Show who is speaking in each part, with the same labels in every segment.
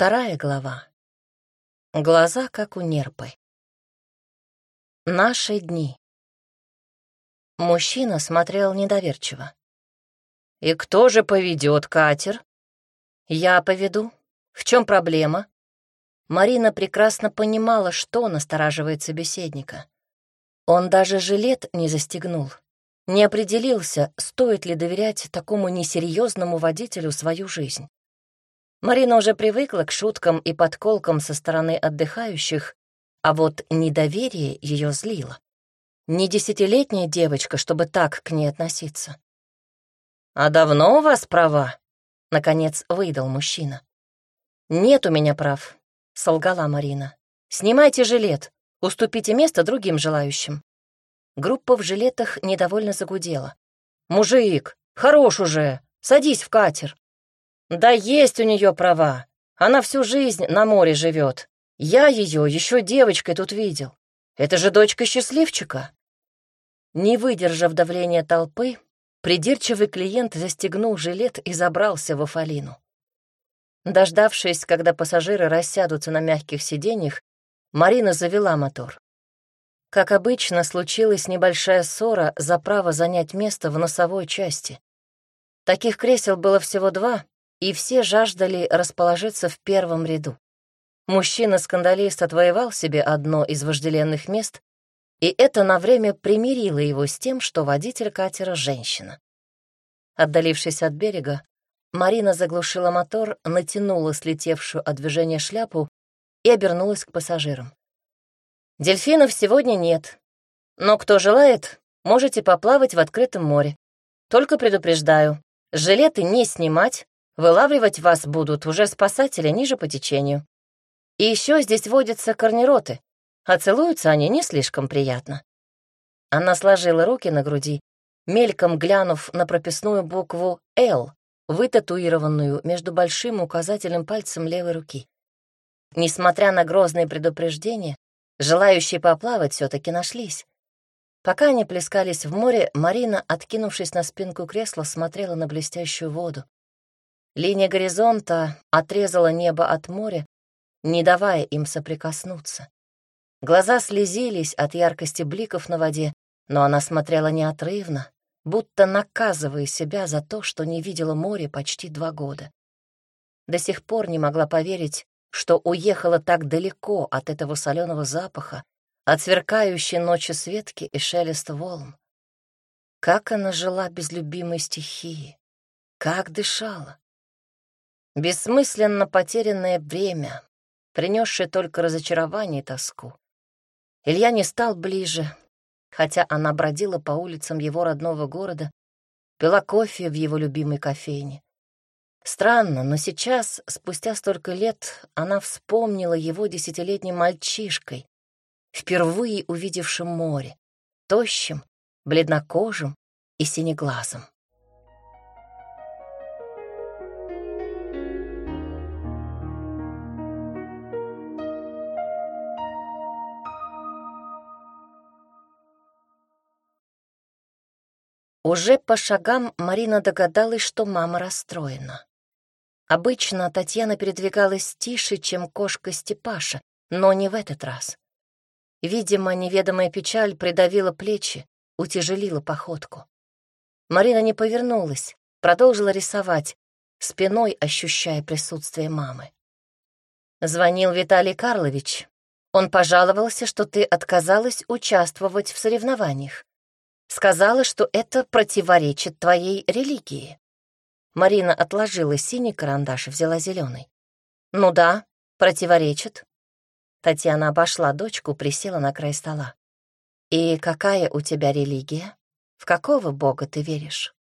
Speaker 1: Вторая глава. Глаза, как у нерпы. Наши дни. Мужчина смотрел недоверчиво. «И кто же поведет катер?» «Я поведу. В чем проблема?» Марина прекрасно понимала, что настораживает собеседника. Он даже жилет не застегнул. Не определился, стоит ли доверять такому несерьезному водителю свою жизнь. Марина уже привыкла к шуткам и подколкам со стороны отдыхающих, а вот недоверие ее злило. Не десятилетняя девочка, чтобы так к ней относиться. «А давно у вас права?» — наконец выдал мужчина. «Нет у меня прав», — солгала Марина. «Снимайте жилет, уступите место другим желающим». Группа в жилетах недовольно загудела. «Мужик, хорош уже, садись в катер». Да есть у нее права. Она всю жизнь на море живет. Я ее еще девочкой тут видел. Это же дочка счастливчика. Не выдержав давления толпы, придирчивый клиент застегнул жилет и забрался в Афалину. Дождавшись, когда пассажиры рассядутся на мягких сиденьях, Марина завела мотор. Как обычно, случилась небольшая ссора за право занять место в носовой части. Таких кресел было всего два, и все жаждали расположиться в первом ряду. Мужчина-скандалист отвоевал себе одно из вожделенных мест, и это на время примирило его с тем, что водитель катера — женщина. Отдалившись от берега, Марина заглушила мотор, натянула слетевшую от движения шляпу и обернулась к пассажирам. «Дельфинов сегодня нет, но кто желает, можете поплавать в открытом море. Только предупреждаю, жилеты не снимать, Вылавливать вас будут уже спасатели ниже по течению. И еще здесь водятся корнероты, а целуются они не слишком приятно. Она сложила руки на груди, мельком глянув на прописную букву «Л», вытатуированную между большим и указательным пальцем левой руки. Несмотря на грозные предупреждения, желающие поплавать все таки нашлись. Пока они плескались в море, Марина, откинувшись на спинку кресла, смотрела на блестящую воду. Линия горизонта отрезала небо от моря, не давая им соприкоснуться. Глаза слезились от яркости бликов на воде, но она смотрела неотрывно, будто наказывая себя за то, что не видела море почти два года. До сих пор не могла поверить, что уехала так далеко от этого соленого запаха, от сверкающей ночи светки и шелеста волн. Как она жила без любимой стихии, как дышала. Бессмысленно потерянное время, принесшее только разочарование и тоску. Илья не стал ближе, хотя она бродила по улицам его родного города, пила кофе в его любимой кофейне. Странно, но сейчас, спустя столько лет, она вспомнила его десятилетним мальчишкой, впервые увидевшим море, тощим, бледнокожим и синеглазым. Уже по шагам Марина догадалась, что мама расстроена. Обычно Татьяна передвигалась тише, чем кошка Степаша, но не в этот раз. Видимо, неведомая печаль придавила плечи, утяжелила походку. Марина не повернулась, продолжила рисовать, спиной ощущая присутствие мамы. Звонил Виталий Карлович. Он пожаловался, что ты отказалась участвовать в соревнованиях. Сказала, что это противоречит твоей религии. Марина отложила синий карандаш и взяла зеленый. Ну да, противоречит. Татьяна обошла дочку, присела на край стола. «И какая у тебя религия? В какого бога ты веришь?»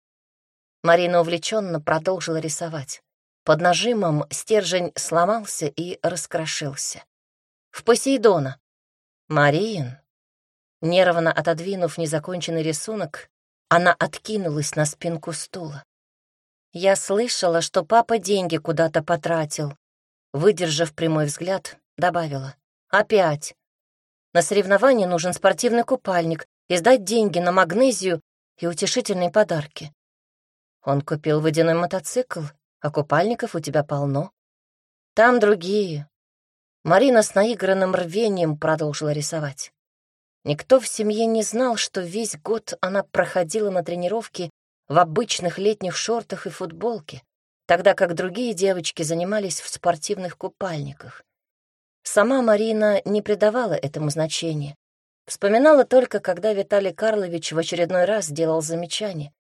Speaker 1: Марина увлеченно продолжила рисовать. Под нажимом стержень сломался и раскрошился. «В Посейдона». «Марин, Нервно отодвинув незаконченный рисунок, она откинулась на спинку стула. Я слышала, что папа деньги куда-то потратил. Выдержав прямой взгляд, добавила. Опять. На соревнования нужен спортивный купальник, издать деньги на магнезию и утешительные подарки. Он купил водяной мотоцикл, а купальников у тебя полно. Там другие. Марина с наигранным рвением продолжила рисовать. Никто в семье не знал, что весь год она проходила на тренировке в обычных летних шортах и футболке, тогда как другие девочки занимались в спортивных купальниках. Сама Марина не придавала этому значения. Вспоминала только, когда Виталий Карлович в очередной раз делал замечание.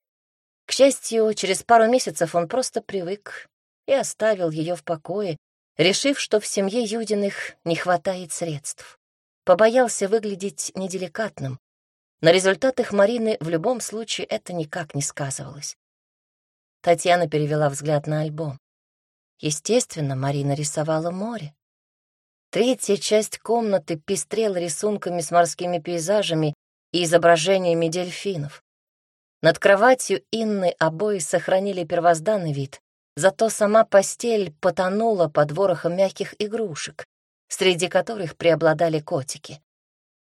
Speaker 1: К счастью, через пару месяцев он просто привык и оставил ее в покое, решив, что в семье Юдиных не хватает средств. Побоялся выглядеть неделикатным. На результатах Марины в любом случае это никак не сказывалось. Татьяна перевела взгляд на альбом. Естественно, Марина рисовала море. Третья часть комнаты пестрела рисунками с морскими пейзажами и изображениями дельфинов. Над кроватью Инны обои сохранили первозданный вид, зато сама постель потонула под ворохом мягких игрушек, среди которых преобладали котики.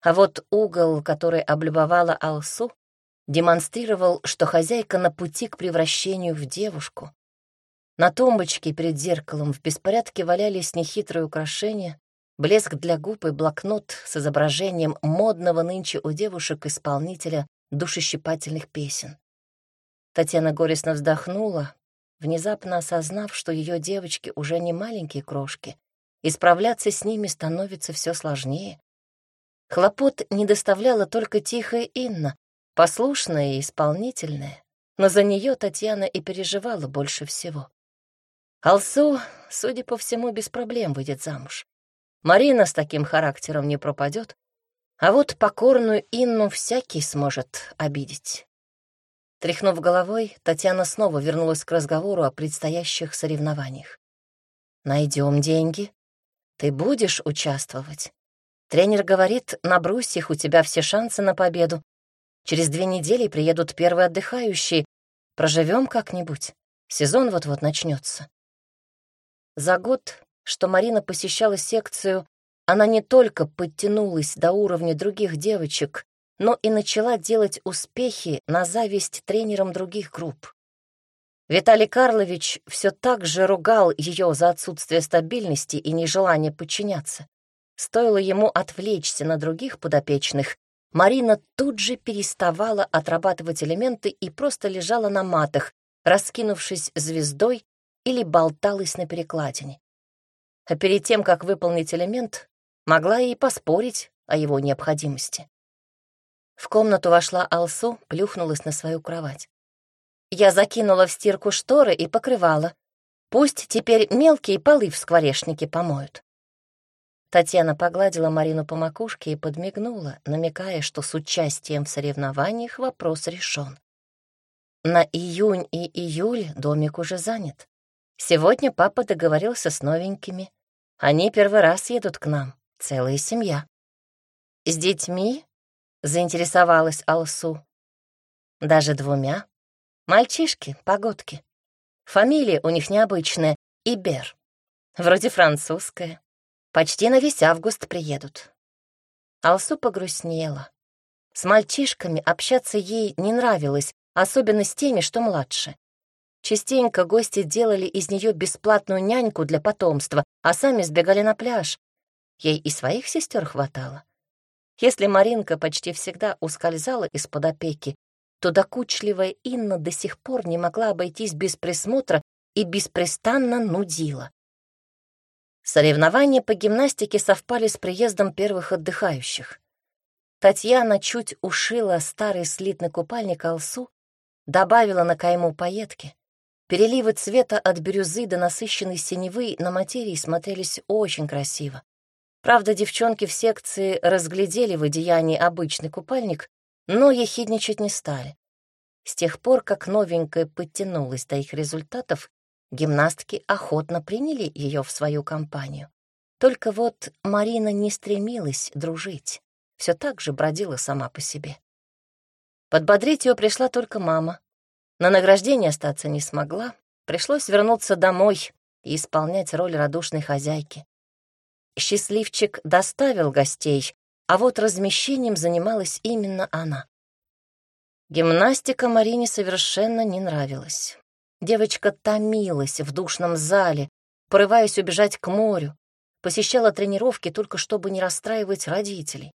Speaker 1: А вот угол, который облюбовала Алсу, демонстрировал, что хозяйка на пути к превращению в девушку. На тумбочке перед зеркалом в беспорядке валялись нехитрые украшения, блеск для губ и блокнот с изображением модного нынче у девушек исполнителя душещипательных песен. Татьяна горестно вздохнула, внезапно осознав, что ее девочки уже не маленькие крошки, и справляться с ними становится все сложнее. Хлопот не доставляла только тихая Инна, послушная и исполнительная, но за нее Татьяна и переживала больше всего. Алсу, судя по всему, без проблем выйдет замуж. Марина с таким характером не пропадет, а вот покорную Инну всякий сможет обидеть. Тряхнув головой, Татьяна снова вернулась к разговору о предстоящих соревнованиях. «Найдем деньги. Ты будешь участвовать. Тренер говорит, на брусьях у тебя все шансы на победу. Через две недели приедут первые отдыхающие. Проживем как-нибудь. Сезон вот-вот начнется. За год что Марина посещала секцию, она не только подтянулась до уровня других девочек, но и начала делать успехи на зависть тренерам других групп. Виталий Карлович все так же ругал ее за отсутствие стабильности и нежелание подчиняться. Стоило ему отвлечься на других подопечных, Марина тут же переставала отрабатывать элементы и просто лежала на матах, раскинувшись звездой или болталась на перекладине а перед тем, как выполнить элемент, могла и поспорить о его необходимости. В комнату вошла Алсу, плюхнулась на свою кровать. Я закинула в стирку шторы и покрывала. Пусть теперь мелкие полы в скворечнике помоют. Татьяна погладила Марину по макушке и подмигнула, намекая, что с участием в соревнованиях вопрос решен. На июнь и июль домик уже занят. Сегодня папа договорился с новенькими. Они первый раз едут к нам, целая семья. С детьми заинтересовалась Алсу. Даже двумя. Мальчишки, погодки. Фамилия у них необычная — Ибер. Вроде французская. Почти на весь август приедут. Алсу погрустнела. С мальчишками общаться ей не нравилось, особенно с теми, что младше. Частенько гости делали из нее бесплатную няньку для потомства, а сами сбегали на пляж. Ей и своих сестер хватало. Если Маринка почти всегда ускользала из-под опеки, то докучливая Инна до сих пор не могла обойтись без присмотра и беспрестанно нудила. Соревнования по гимнастике совпали с приездом первых отдыхающих. Татьяна чуть ушила старый слитный купальник Алсу, добавила на кайму пайетки, Переливы цвета от бирюзы до насыщенной синевы на материи смотрелись очень красиво. Правда, девчонки в секции разглядели в одеянии обычный купальник, но ехидничать не стали. С тех пор, как новенькая подтянулась до их результатов, гимнастки охотно приняли ее в свою компанию. Только вот Марина не стремилась дружить, все так же бродила сама по себе. Подбодрить ее пришла только мама, на награждение остаться не смогла, пришлось вернуться домой и исполнять роль радушной хозяйки. Счастливчик доставил гостей, а вот размещением занималась именно она. Гимнастика Марине совершенно не нравилась. Девочка томилась в душном зале, порываясь убежать к морю, посещала тренировки только чтобы не расстраивать родителей.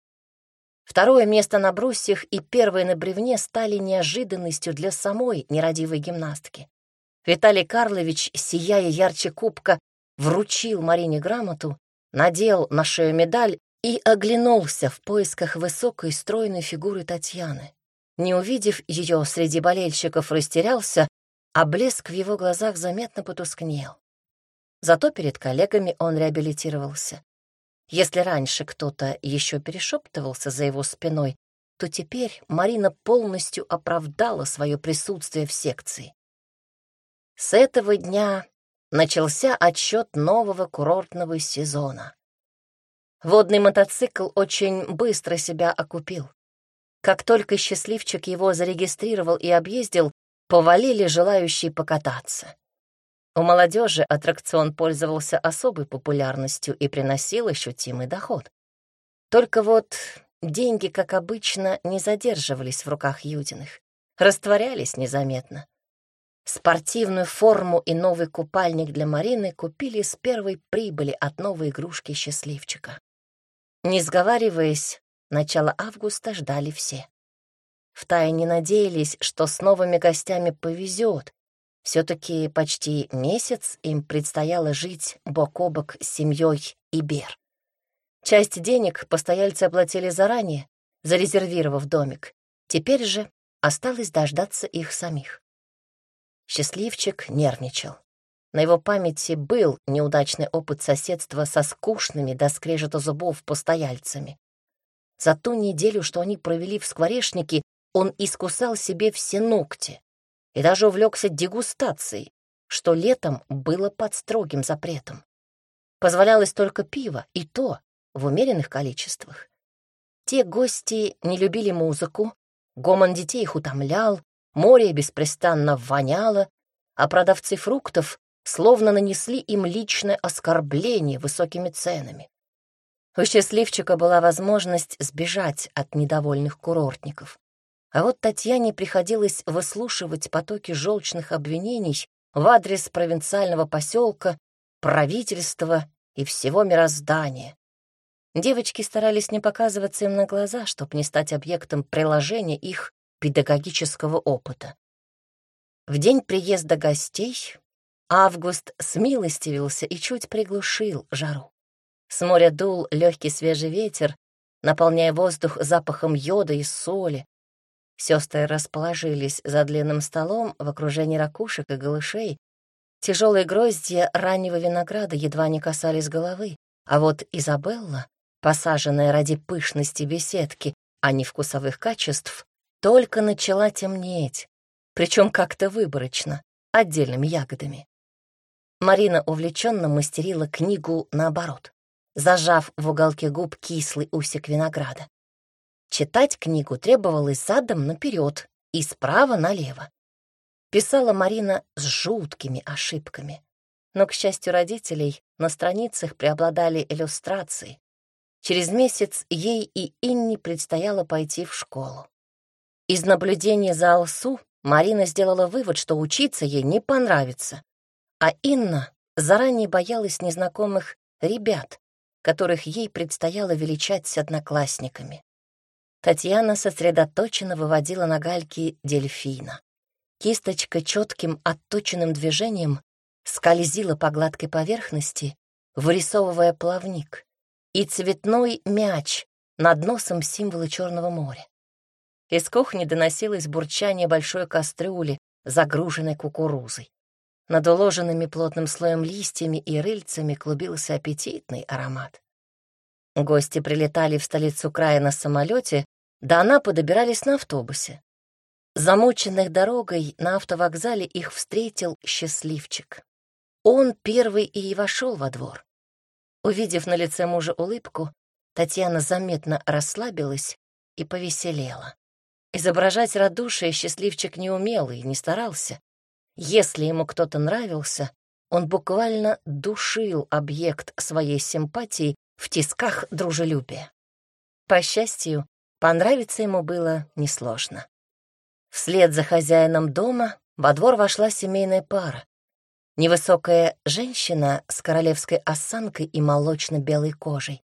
Speaker 1: Второе место на брусьях и первое на бревне стали неожиданностью для самой нерадивой гимнастки. Виталий Карлович, сияя ярче кубка, вручил Марине грамоту, надел на шею медаль и оглянулся в поисках высокой стройной фигуры Татьяны. Не увидев ее среди болельщиков, растерялся, а блеск в его глазах заметно потускнел. Зато перед коллегами он реабилитировался. Если раньше кто-то еще перешептывался за его спиной, то теперь Марина полностью оправдала свое присутствие в секции. С этого дня начался отсчет нового курортного сезона. Водный мотоцикл очень быстро себя окупил. Как только счастливчик его зарегистрировал и объездил, повалили желающие покататься. У молодежи аттракцион пользовался особой популярностью и приносил ощутимый доход. Только вот деньги, как обычно, не задерживались в руках Юдиных, растворялись незаметно. Спортивную форму и новый купальник для Марины купили с первой прибыли от новой игрушки счастливчика. Не сговариваясь, начало августа ждали все. Втайне надеялись, что с новыми гостями повезет, все-таки почти месяц им предстояло жить бок о бок с семьей Ибер. Часть денег постояльцы оплатили заранее, зарезервировав домик. Теперь же осталось дождаться их самих. Счастливчик нервничал. На его памяти был неудачный опыт соседства со скучными до скрежета зубов постояльцами. За ту неделю, что они провели в скворечнике, он искусал себе все ногти, и даже увлекся дегустацией, что летом было под строгим запретом. Позволялось только пиво, и то в умеренных количествах. Те гости не любили музыку, гомон детей их утомлял, море беспрестанно воняло, а продавцы фруктов словно нанесли им личное оскорбление высокими ценами. У счастливчика была возможность сбежать от недовольных курортников. А вот Татьяне приходилось выслушивать потоки желчных обвинений в адрес провинциального поселка, правительства и всего мироздания. Девочки старались не показываться им на глаза, чтобы не стать объектом приложения их педагогического опыта. В день приезда гостей Август смилостивился и чуть приглушил жару. С моря дул легкий свежий ветер, наполняя воздух запахом йода и соли, Сестры расположились за длинным столом в окружении ракушек и голышей. Тяжелые гроздья раннего винограда едва не касались головы, а вот Изабелла, посаженная ради пышности беседки, а не вкусовых качеств, только начала темнеть, причем как-то выборочно, отдельными ягодами. Марина увлеченно мастерила книгу наоборот, зажав в уголке губ кислый усик винограда. Читать книгу требовалось задом наперед и справа налево. Писала Марина с жуткими ошибками. Но, к счастью родителей, на страницах преобладали иллюстрации. Через месяц ей и Инне предстояло пойти в школу. Из наблюдения за Алсу Марина сделала вывод, что учиться ей не понравится. А Инна заранее боялась незнакомых ребят, которых ей предстояло величать с одноклассниками. Татьяна сосредоточенно выводила на гальке дельфина. Кисточка четким отточенным движением скользила по гладкой поверхности, вырисовывая плавник, и цветной мяч над носом символа Черного моря. Из кухни доносилось бурчание большой кастрюли, загруженной кукурузой. Над уложенными плотным слоем листьями и рыльцами клубился аппетитный аромат. Гости прилетали в столицу края на самолете до Анапы добирались на автобусе. Замученных дорогой на автовокзале их встретил счастливчик. Он первый и вошел во двор. Увидев на лице мужа улыбку, Татьяна заметно расслабилась и повеселела. Изображать радушие счастливчик не умел и не старался. Если ему кто-то нравился, он буквально душил объект своей симпатии в тисках дружелюбия. По счастью, Понравиться ему было несложно. Вслед за хозяином дома во двор вошла семейная пара. Невысокая женщина с королевской осанкой и молочно-белой кожей.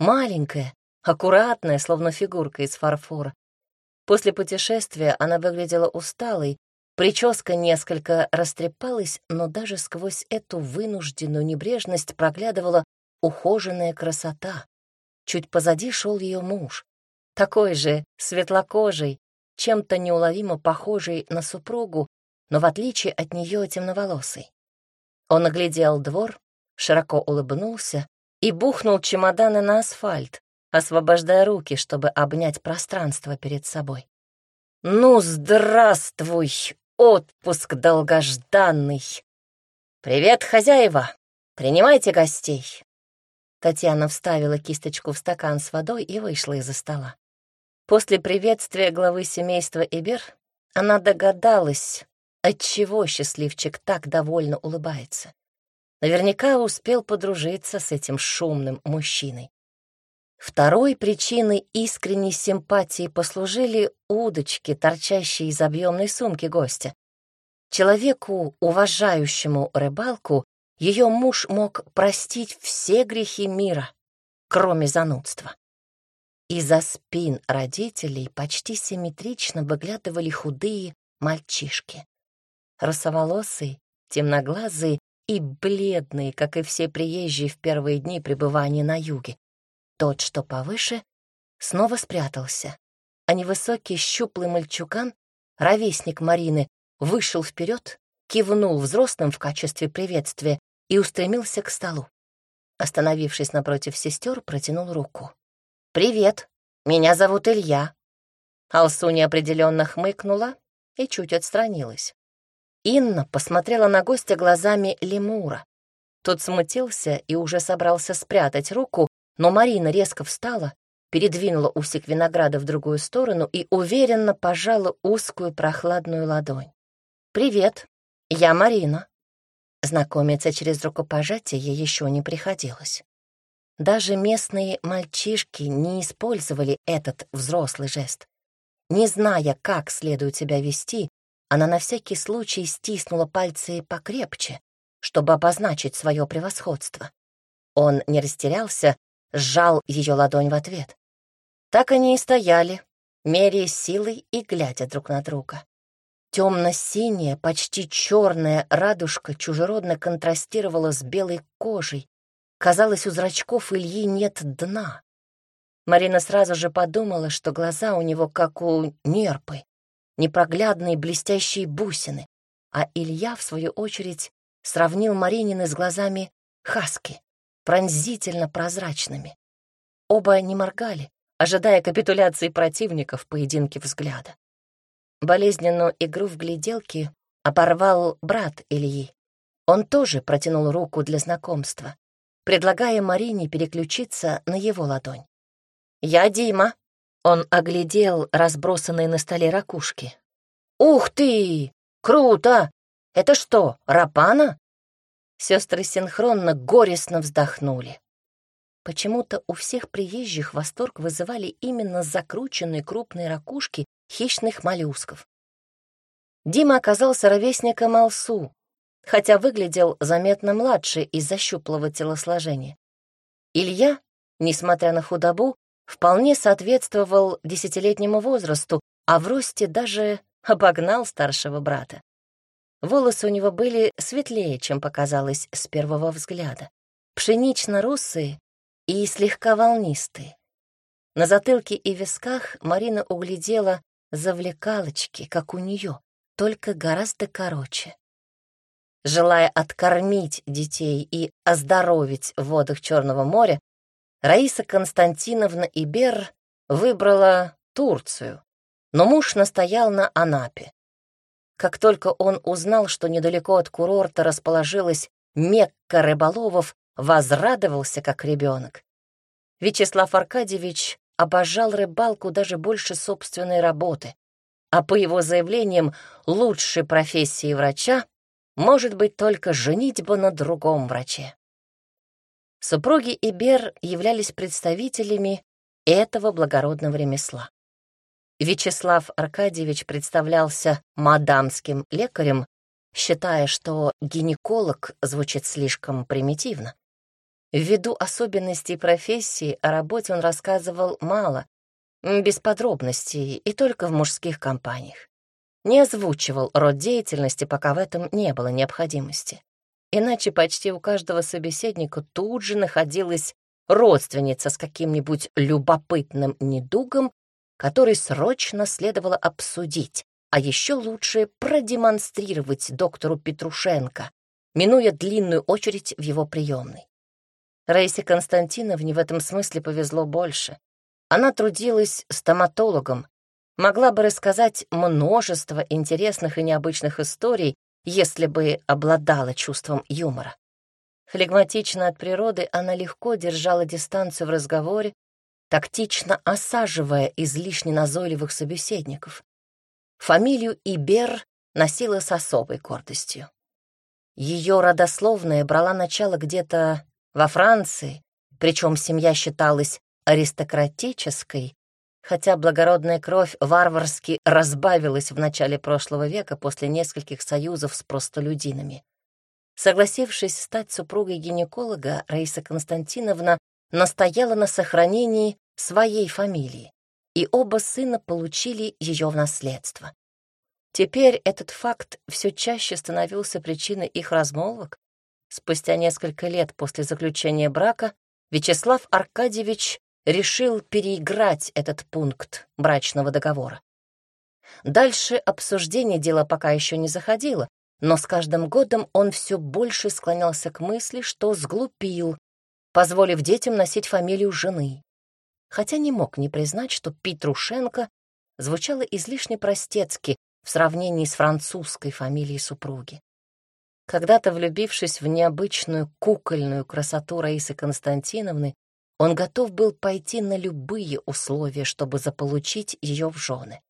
Speaker 1: Маленькая, аккуратная, словно фигурка из фарфора. После путешествия она выглядела усталой, прическа несколько растрепалась, но даже сквозь эту вынужденную небрежность проглядывала ухоженная красота. Чуть позади шел ее муж, такой же светлокожий, чем-то неуловимо похожий на супругу, но в отличие от нее темноволосый. Он оглядел двор, широко улыбнулся и бухнул чемоданы на асфальт, освобождая руки, чтобы обнять пространство перед собой. «Ну, здравствуй, отпуск долгожданный! Привет, хозяева! Принимайте гостей!» Татьяна вставила кисточку в стакан с водой и вышла из-за стола. После приветствия главы семейства Ибер она догадалась, отчего счастливчик так довольно улыбается. Наверняка успел подружиться с этим шумным мужчиной. Второй причиной искренней симпатии послужили удочки, торчащие из объемной сумки гостя. Человеку, уважающему рыбалку, ее муж мог простить все грехи мира, кроме занудства. Из-за спин родителей почти симметрично выглядывали худые мальчишки. Росоволосые, темноглазые и бледные, как и все приезжие в первые дни пребывания на юге. Тот, что повыше, снова спрятался, а невысокий щуплый мальчуган, ровесник Марины, вышел вперед, кивнул взрослым в качестве приветствия и устремился к столу. Остановившись напротив сестер, протянул руку. «Привет, меня зовут Илья». Алсу неопределенно хмыкнула и чуть отстранилась. Инна посмотрела на гостя глазами лемура. Тот смутился и уже собрался спрятать руку, но Марина резко встала, передвинула усик винограда в другую сторону и уверенно пожала узкую прохладную ладонь. «Привет, я Марина». Знакомиться через рукопожатие ей еще не приходилось. Даже местные мальчишки не использовали этот взрослый жест. Не зная, как следует себя вести, она на всякий случай стиснула пальцы покрепче, чтобы обозначить свое превосходство. Он не растерялся, сжал ее ладонь в ответ. Так они и стояли, меряя силой и глядя друг на друга. Темно-синяя, почти черная радужка чужеродно контрастировала с белой кожей. Казалось, у зрачков Ильи нет дна. Марина сразу же подумала, что глаза у него как у нерпы, непроглядные блестящие бусины, а Илья, в свою очередь, сравнил Маринины с глазами хаски пронзительно прозрачными. Оба не моргали, ожидая капитуляции противника в поединке взгляда. Болезненную игру в гляделки оборвал брат Ильи. Он тоже протянул руку для знакомства, предлагая Марине переключиться на его ладонь. «Я Дима», — он оглядел разбросанные на столе ракушки. «Ух ты! Круто! Это что, рапана?» Сестры синхронно горестно вздохнули. Почему-то у всех приезжих восторг вызывали именно закрученные крупные ракушки хищных моллюсков. Дима оказался ровесником Алсу, хотя выглядел заметно младше из-за щуплого телосложения. Илья, несмотря на худобу, вполне соответствовал десятилетнему возрасту, а в росте даже обогнал старшего брата. Волосы у него были светлее, чем показалось с первого взгляда. Пшенично-русые и слегка волнистые. На затылке и висках Марина углядела завлекалочки, как у нее, только гораздо короче. Желая откормить детей и оздоровить в водах Черного моря, Раиса Константиновна Ибер выбрала Турцию, но муж настоял на Анапе. Как только он узнал, что недалеко от курорта расположилась Мекка рыболовов, возрадовался как ребенок. Вячеслав Аркадьевич обожал рыбалку даже больше собственной работы, а по его заявлениям лучшей профессии врача может быть только женитьба на другом враче. Супруги Ибер являлись представителями этого благородного ремесла. Вячеслав Аркадьевич представлялся мадамским лекарем, считая, что гинеколог звучит слишком примитивно. Ввиду особенностей профессии о работе он рассказывал мало, без подробностей и только в мужских компаниях. Не озвучивал род деятельности, пока в этом не было необходимости. Иначе почти у каждого собеседника тут же находилась родственница с каким-нибудь любопытным недугом, который срочно следовало обсудить, а еще лучше продемонстрировать доктору Петрушенко, минуя длинную очередь в его приемной. Раисе Константиновне в этом смысле повезло больше. Она трудилась стоматологом, могла бы рассказать множество интересных и необычных историй, если бы обладала чувством юмора. Флегматично от природы она легко держала дистанцию в разговоре, тактично осаживая излишне назойливых собеседников. Фамилию Ибер носила с особой гордостью. Ее родословная брала начало где-то во Франции, причем семья считалась аристократической, хотя благородная кровь варварски разбавилась в начале прошлого века после нескольких союзов с простолюдинами. Согласившись стать супругой гинеколога, Раиса Константиновна настояла на сохранении своей фамилии, и оба сына получили ее в наследство. Теперь этот факт все чаще становился причиной их размолвок, Спустя несколько лет после заключения брака Вячеслав Аркадьевич решил переиграть этот пункт брачного договора. Дальше обсуждение дела пока еще не заходило, но с каждым годом он все больше склонялся к мысли, что сглупил, позволив детям носить фамилию жены. Хотя не мог не признать, что Петрушенко звучало излишне простецки в сравнении с французской фамилией супруги. Когда-то влюбившись в необычную кукольную красоту Раисы Константиновны, он готов был пойти на любые условия, чтобы заполучить ее в жены.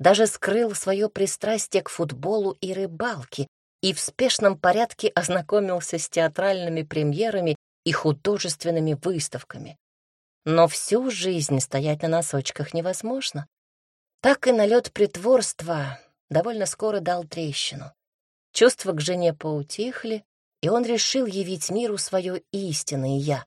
Speaker 1: Даже скрыл свое пристрастие к футболу и рыбалке и в спешном порядке ознакомился с театральными премьерами и художественными выставками. Но всю жизнь стоять на носочках невозможно. Так и налет притворства довольно скоро дал трещину. Чувства к жене поутихли, и он решил явить миру свое истинное «я».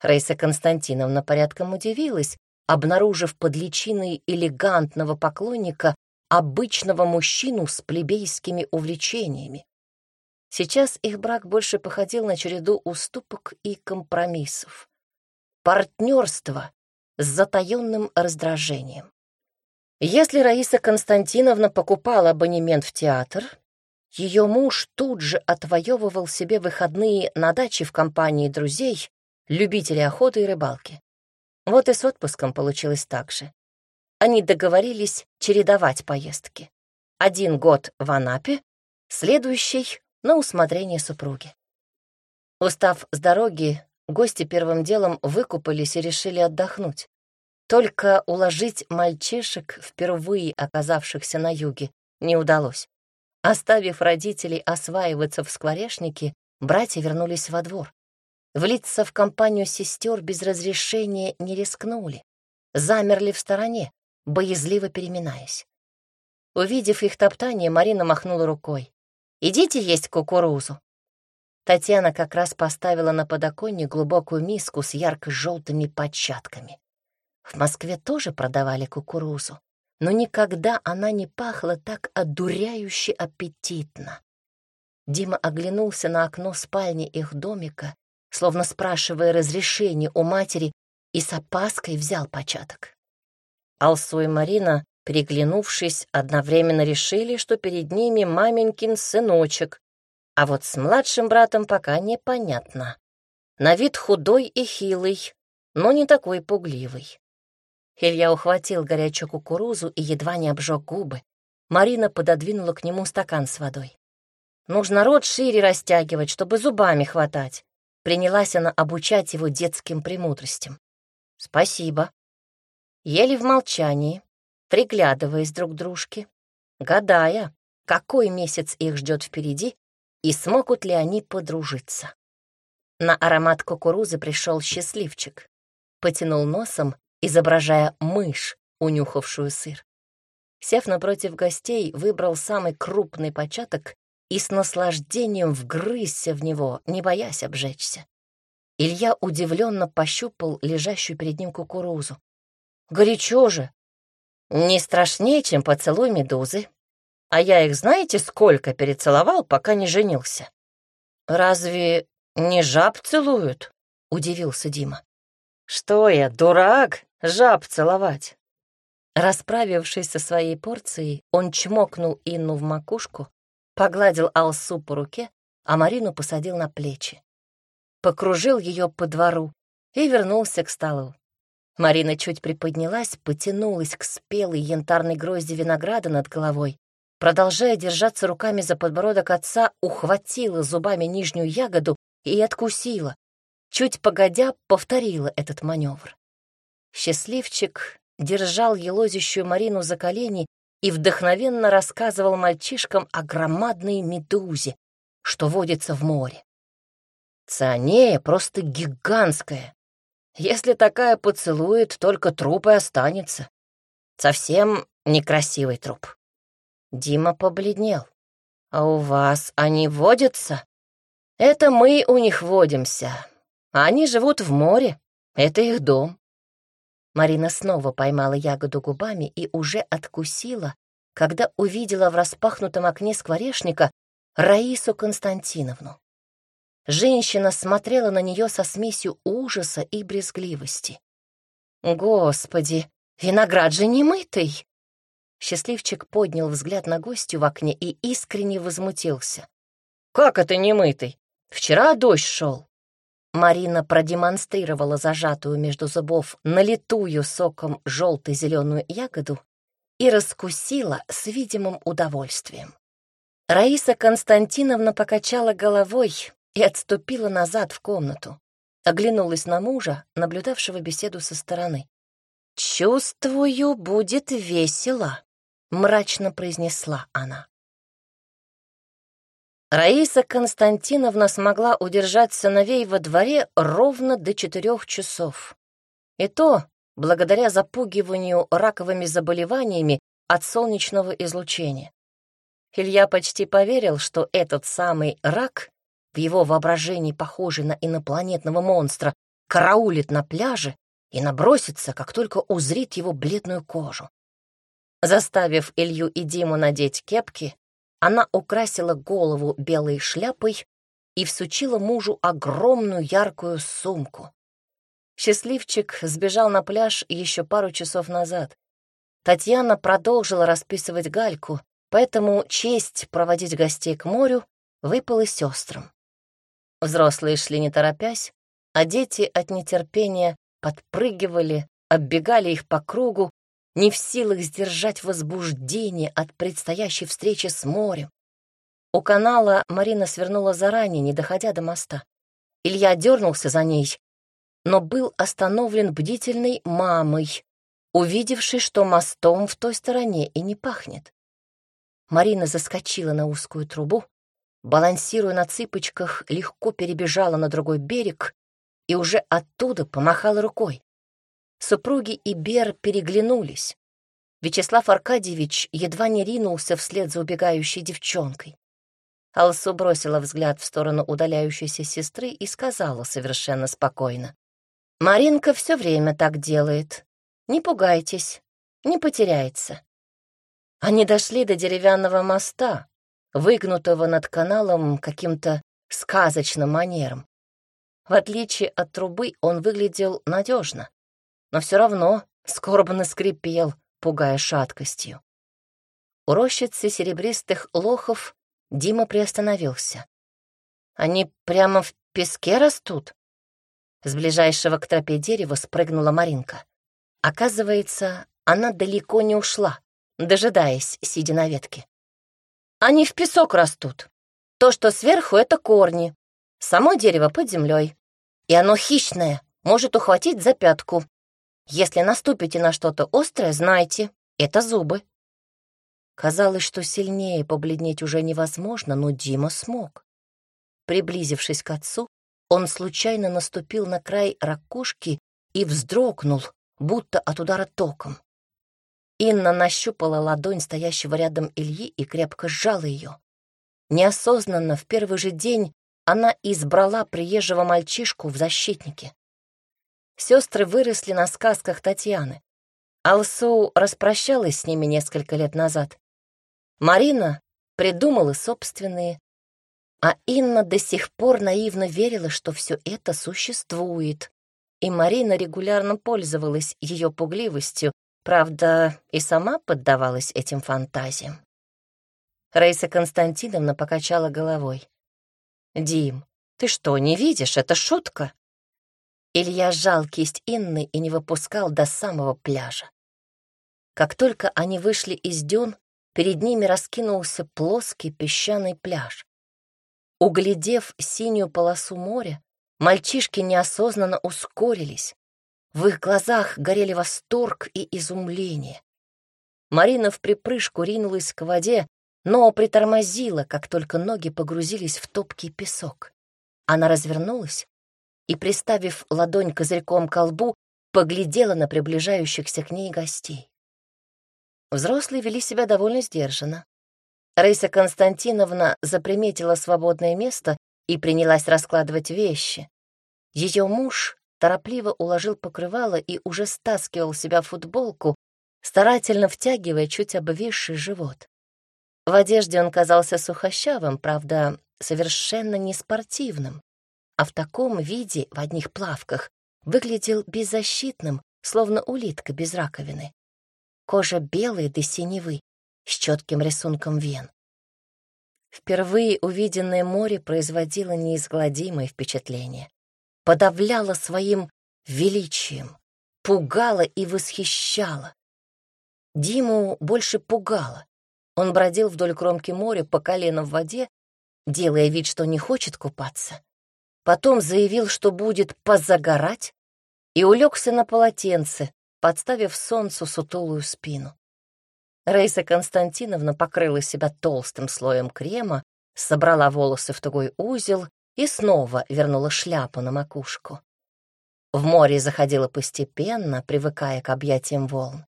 Speaker 1: Раиса Константиновна порядком удивилась, обнаружив под личиной элегантного поклонника обычного мужчину с плебейскими увлечениями. Сейчас их брак больше походил на череду уступок и компромиссов. Партнерство с затаенным раздражением. Если Раиса Константиновна покупала абонемент в театр, ее муж тут же отвоевывал себе выходные на даче в компании друзей, любителей охоты и рыбалки. Вот и с отпуском получилось так же. Они договорились чередовать поездки. Один год в Анапе, следующий — на усмотрение супруги. Устав с дороги, гости первым делом выкупались и решили отдохнуть. Только уложить мальчишек, впервые оказавшихся на юге, не удалось. Оставив родителей осваиваться в скворечнике, братья вернулись во двор. Влиться в компанию сестер без разрешения не рискнули. Замерли в стороне, боязливо переминаясь. Увидев их топтание, Марина махнула рукой. «Идите есть кукурузу». Татьяна как раз поставила на подоконник глубокую миску с ярко-желтыми початками. В Москве тоже продавали кукурузу но никогда она не пахла так одуряюще аппетитно. Дима оглянулся на окно спальни их домика, словно спрашивая разрешение у матери, и с опаской взял початок. Алсу и Марина, приглянувшись, одновременно решили, что перед ними маменькин сыночек, а вот с младшим братом пока непонятно. На вид худой и хилый, но не такой пугливый. Илья ухватил горячую кукурузу и едва не обжег губы. Марина пододвинула к нему стакан с водой. «Нужно рот шире растягивать, чтобы зубами хватать». Принялась она обучать его детским премудростям. «Спасибо». Ели в молчании, приглядываясь друг к дружке, гадая, какой месяц их ждет впереди и смогут ли они подружиться. На аромат кукурузы пришел счастливчик. Потянул носом изображая мышь, унюхавшую сыр. Сев напротив гостей, выбрал самый крупный початок и с наслаждением вгрызся в него, не боясь обжечься. Илья удивленно пощупал лежащую перед ним кукурузу. «Горячо же! Не страшнее, чем поцелуй медузы. А я их знаете, сколько перецеловал, пока не женился?» «Разве не жаб целуют?» — удивился Дима. «Что я, дурак, жаб целовать?» Расправившись со своей порцией, он чмокнул Инну в макушку, погладил Алсу по руке, а Марину посадил на плечи. Покружил ее по двору и вернулся к столу. Марина чуть приподнялась, потянулась к спелой янтарной грозди винограда над головой, продолжая держаться руками за подбородок отца, ухватила зубами нижнюю ягоду и откусила. Чуть погодя, повторила этот маневр. Счастливчик держал елозящую Марину за колени и вдохновенно рассказывал мальчишкам о громадной медузе, что водится в море. Цианея просто гигантская. Если такая поцелует, только труп и останется. Совсем некрасивый труп. Дима побледнел. «А у вас они водятся?» «Это мы у них водимся. Они живут в море. Это их дом. Марина снова поймала ягоду губами и уже откусила, когда увидела в распахнутом окне скворечника Раису Константиновну. Женщина смотрела на нее со смесью ужаса и брезгливости. «Господи, виноград же не мытый!» Счастливчик поднял взгляд на гостю в окне и искренне возмутился. «Как это не мытый? Вчера дождь шел. Марина продемонстрировала зажатую между зубов налитую соком желто-зеленую ягоду и раскусила с видимым удовольствием. Раиса Константиновна покачала головой и отступила назад в комнату. Оглянулась на мужа, наблюдавшего беседу со стороны. «Чувствую, будет весело», — мрачно произнесла она. Раиса Константиновна смогла удержать сыновей во дворе ровно до четырех часов. И то благодаря запугиванию раковыми заболеваниями от солнечного излучения. Илья почти поверил, что этот самый рак, в его воображении похожий на инопланетного монстра, караулит на пляже и набросится, как только узрит его бледную кожу. Заставив Илью и Диму надеть кепки, она украсила голову белой шляпой и всучила мужу огромную яркую сумку. Счастливчик сбежал на пляж еще пару часов назад. Татьяна продолжила расписывать гальку, поэтому честь проводить гостей к морю выпала сестрам. Взрослые шли не торопясь, а дети от нетерпения подпрыгивали, оббегали их по кругу не в силах сдержать возбуждение от предстоящей встречи с морем. У канала Марина свернула заранее, не доходя до моста. Илья дернулся за ней, но был остановлен бдительной мамой, увидевшей, что мостом в той стороне и не пахнет. Марина заскочила на узкую трубу, балансируя на цыпочках, легко перебежала на другой берег и уже оттуда помахала рукой. Супруги и Бер переглянулись. Вячеслав Аркадьевич едва не ринулся вслед за убегающей девчонкой. Алсу бросила взгляд в сторону удаляющейся сестры и сказала совершенно спокойно. «Маринка все время так делает. Не пугайтесь, не потеряется». Они дошли до деревянного моста, выгнутого над каналом каким-то сказочным манером. В отличие от трубы он выглядел надежно но все равно скорбно скрипел, пугая шаткостью. У рощицы серебристых лохов Дима приостановился. «Они прямо в песке растут?» С ближайшего к тропе дерева спрыгнула Маринка. Оказывается, она далеко не ушла, дожидаясь, сидя на ветке. «Они в песок растут. То, что сверху, — это корни. Само дерево под землей. И оно хищное, может ухватить за пятку. Если наступите на что-то острое, знайте, это зубы. Казалось, что сильнее побледнеть уже невозможно, но Дима смог. Приблизившись к отцу, он случайно наступил на край ракушки и вздрогнул, будто от удара током. Инна нащупала ладонь стоящего рядом Ильи и крепко сжала ее. неосознанно в первый же день она избрала приезжего мальчишку в защитнике. Сестры выросли на сказках Татьяны. Алсу распрощалась с ними несколько лет назад. Марина придумала собственные, а Инна до сих пор наивно верила, что все это существует. И Марина регулярно пользовалась ее пугливостью, правда, и сама поддавалась этим фантазиям. Раиса Константиновна покачала головой. «Дим, ты что, не видишь? Это шутка!» Илья сжал кисть Инны и не выпускал до самого пляжа. Как только они вышли из дюн, перед ними раскинулся плоский песчаный пляж. Углядев синюю полосу моря, мальчишки неосознанно ускорились. В их глазах горели восторг и изумление. Марина в припрыжку ринулась к воде, но притормозила, как только ноги погрузились в топкий песок. Она развернулась и, приставив ладонь козырьком к лбу, поглядела на приближающихся к ней гостей. Взрослые вели себя довольно сдержанно. Раиса Константиновна заприметила свободное место и принялась раскладывать вещи. Ее муж торопливо уложил покрывало и уже стаскивал себя футболку, старательно втягивая чуть обвисший живот. В одежде он казался сухощавым, правда, совершенно не спортивным а в таком виде, в одних плавках, выглядел беззащитным, словно улитка без раковины. Кожа белая до синевы, с четким рисунком вен. Впервые увиденное море производило неизгладимое впечатление. Подавляло своим величием, пугало и восхищало. Диму больше пугало. Он бродил вдоль кромки моря по колено в воде, делая вид, что не хочет купаться, Потом заявил, что будет позагорать, и улегся на полотенце, подставив солнцу сутулую спину. Рейса Константиновна покрыла себя толстым слоем крема, собрала волосы в тугой узел и снова вернула шляпу на макушку. В море заходила постепенно, привыкая к объятиям волн.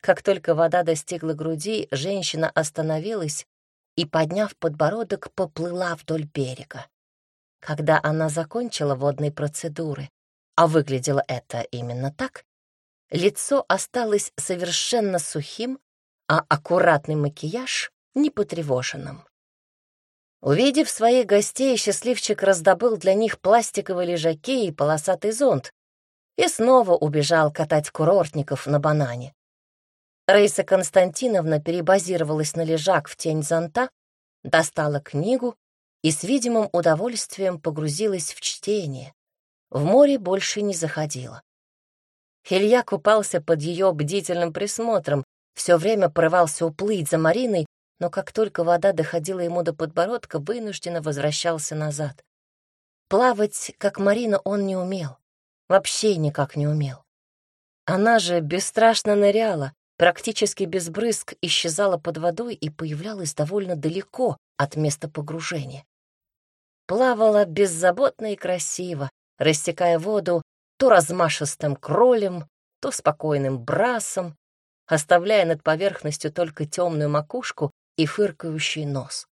Speaker 1: Как только вода достигла груди, женщина остановилась и, подняв подбородок, поплыла вдоль берега. Когда она закончила водные процедуры, а выглядело это именно так, лицо осталось совершенно сухим, а аккуратный макияж — непотревоженным. Увидев своих гостей, счастливчик раздобыл для них пластиковые лежаки и полосатый зонт и снова убежал катать курортников на банане. Раиса Константиновна перебазировалась на лежак в тень зонта, достала книгу и с видимым удовольствием погрузилась в чтение. В море больше не заходила. Илья купался под ее бдительным присмотром, все время порывался уплыть за Мариной, но как только вода доходила ему до подбородка, вынужденно возвращался назад. Плавать, как Марина, он не умел. Вообще никак не умел. Она же бесстрашно ныряла, практически без брызг исчезала под водой и появлялась довольно далеко от места погружения плавала беззаботно и красиво, растекая воду то размашистым кролем, то спокойным брасом, оставляя над поверхностью только темную макушку и фыркающий нос.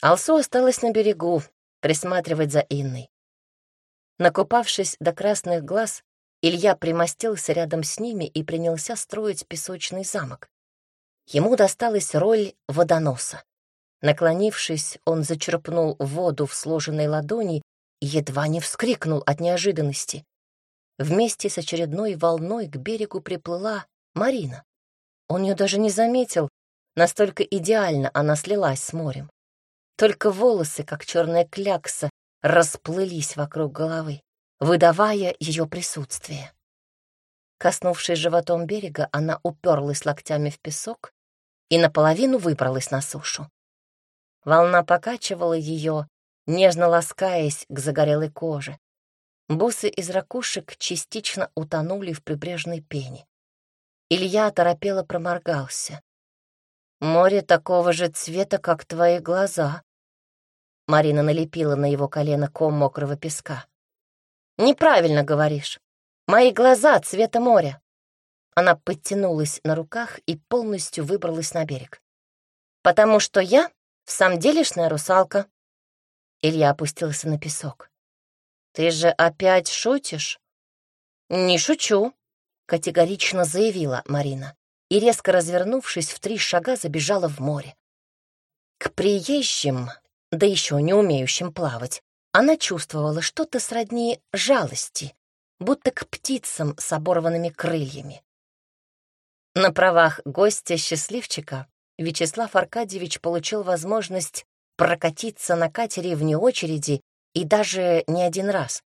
Speaker 1: Алсу осталась на берегу, присматривать за Инной. Накупавшись до красных глаз, Илья примостился рядом с ними и принялся строить песочный замок. Ему досталась роль водоноса. Наклонившись, он зачерпнул воду в сложенной ладони и едва не вскрикнул от неожиданности. Вместе с очередной волной к берегу приплыла Марина. Он ее даже не заметил, настолько идеально она слилась с морем. Только волосы, как черная клякса, расплылись вокруг головы, выдавая ее присутствие. Коснувшись животом берега, она уперлась локтями в песок и наполовину выбралась на сушу. Волна покачивала ее, нежно ласкаясь к загорелой коже. Бусы из ракушек частично утонули в прибрежной пене. Илья торопело проморгался. «Море такого же цвета, как твои глаза». Марина налепила на его колено ком мокрого песка. «Неправильно говоришь. Мои глаза цвета моря». Она подтянулась на руках и полностью выбралась на берег. «Потому что я В самом делешная русалка?» Илья опустился на песок. «Ты же опять шутишь?» «Не шучу», — категорично заявила Марина и, резко развернувшись, в три шага забежала в море. К приезжим, да еще не умеющим плавать, она чувствовала что-то сродни жалости, будто к птицам с оборванными крыльями. На правах гостя-счастливчика Вячеслав Аркадьевич получил возможность прокатиться на катере вне очереди и даже не один раз.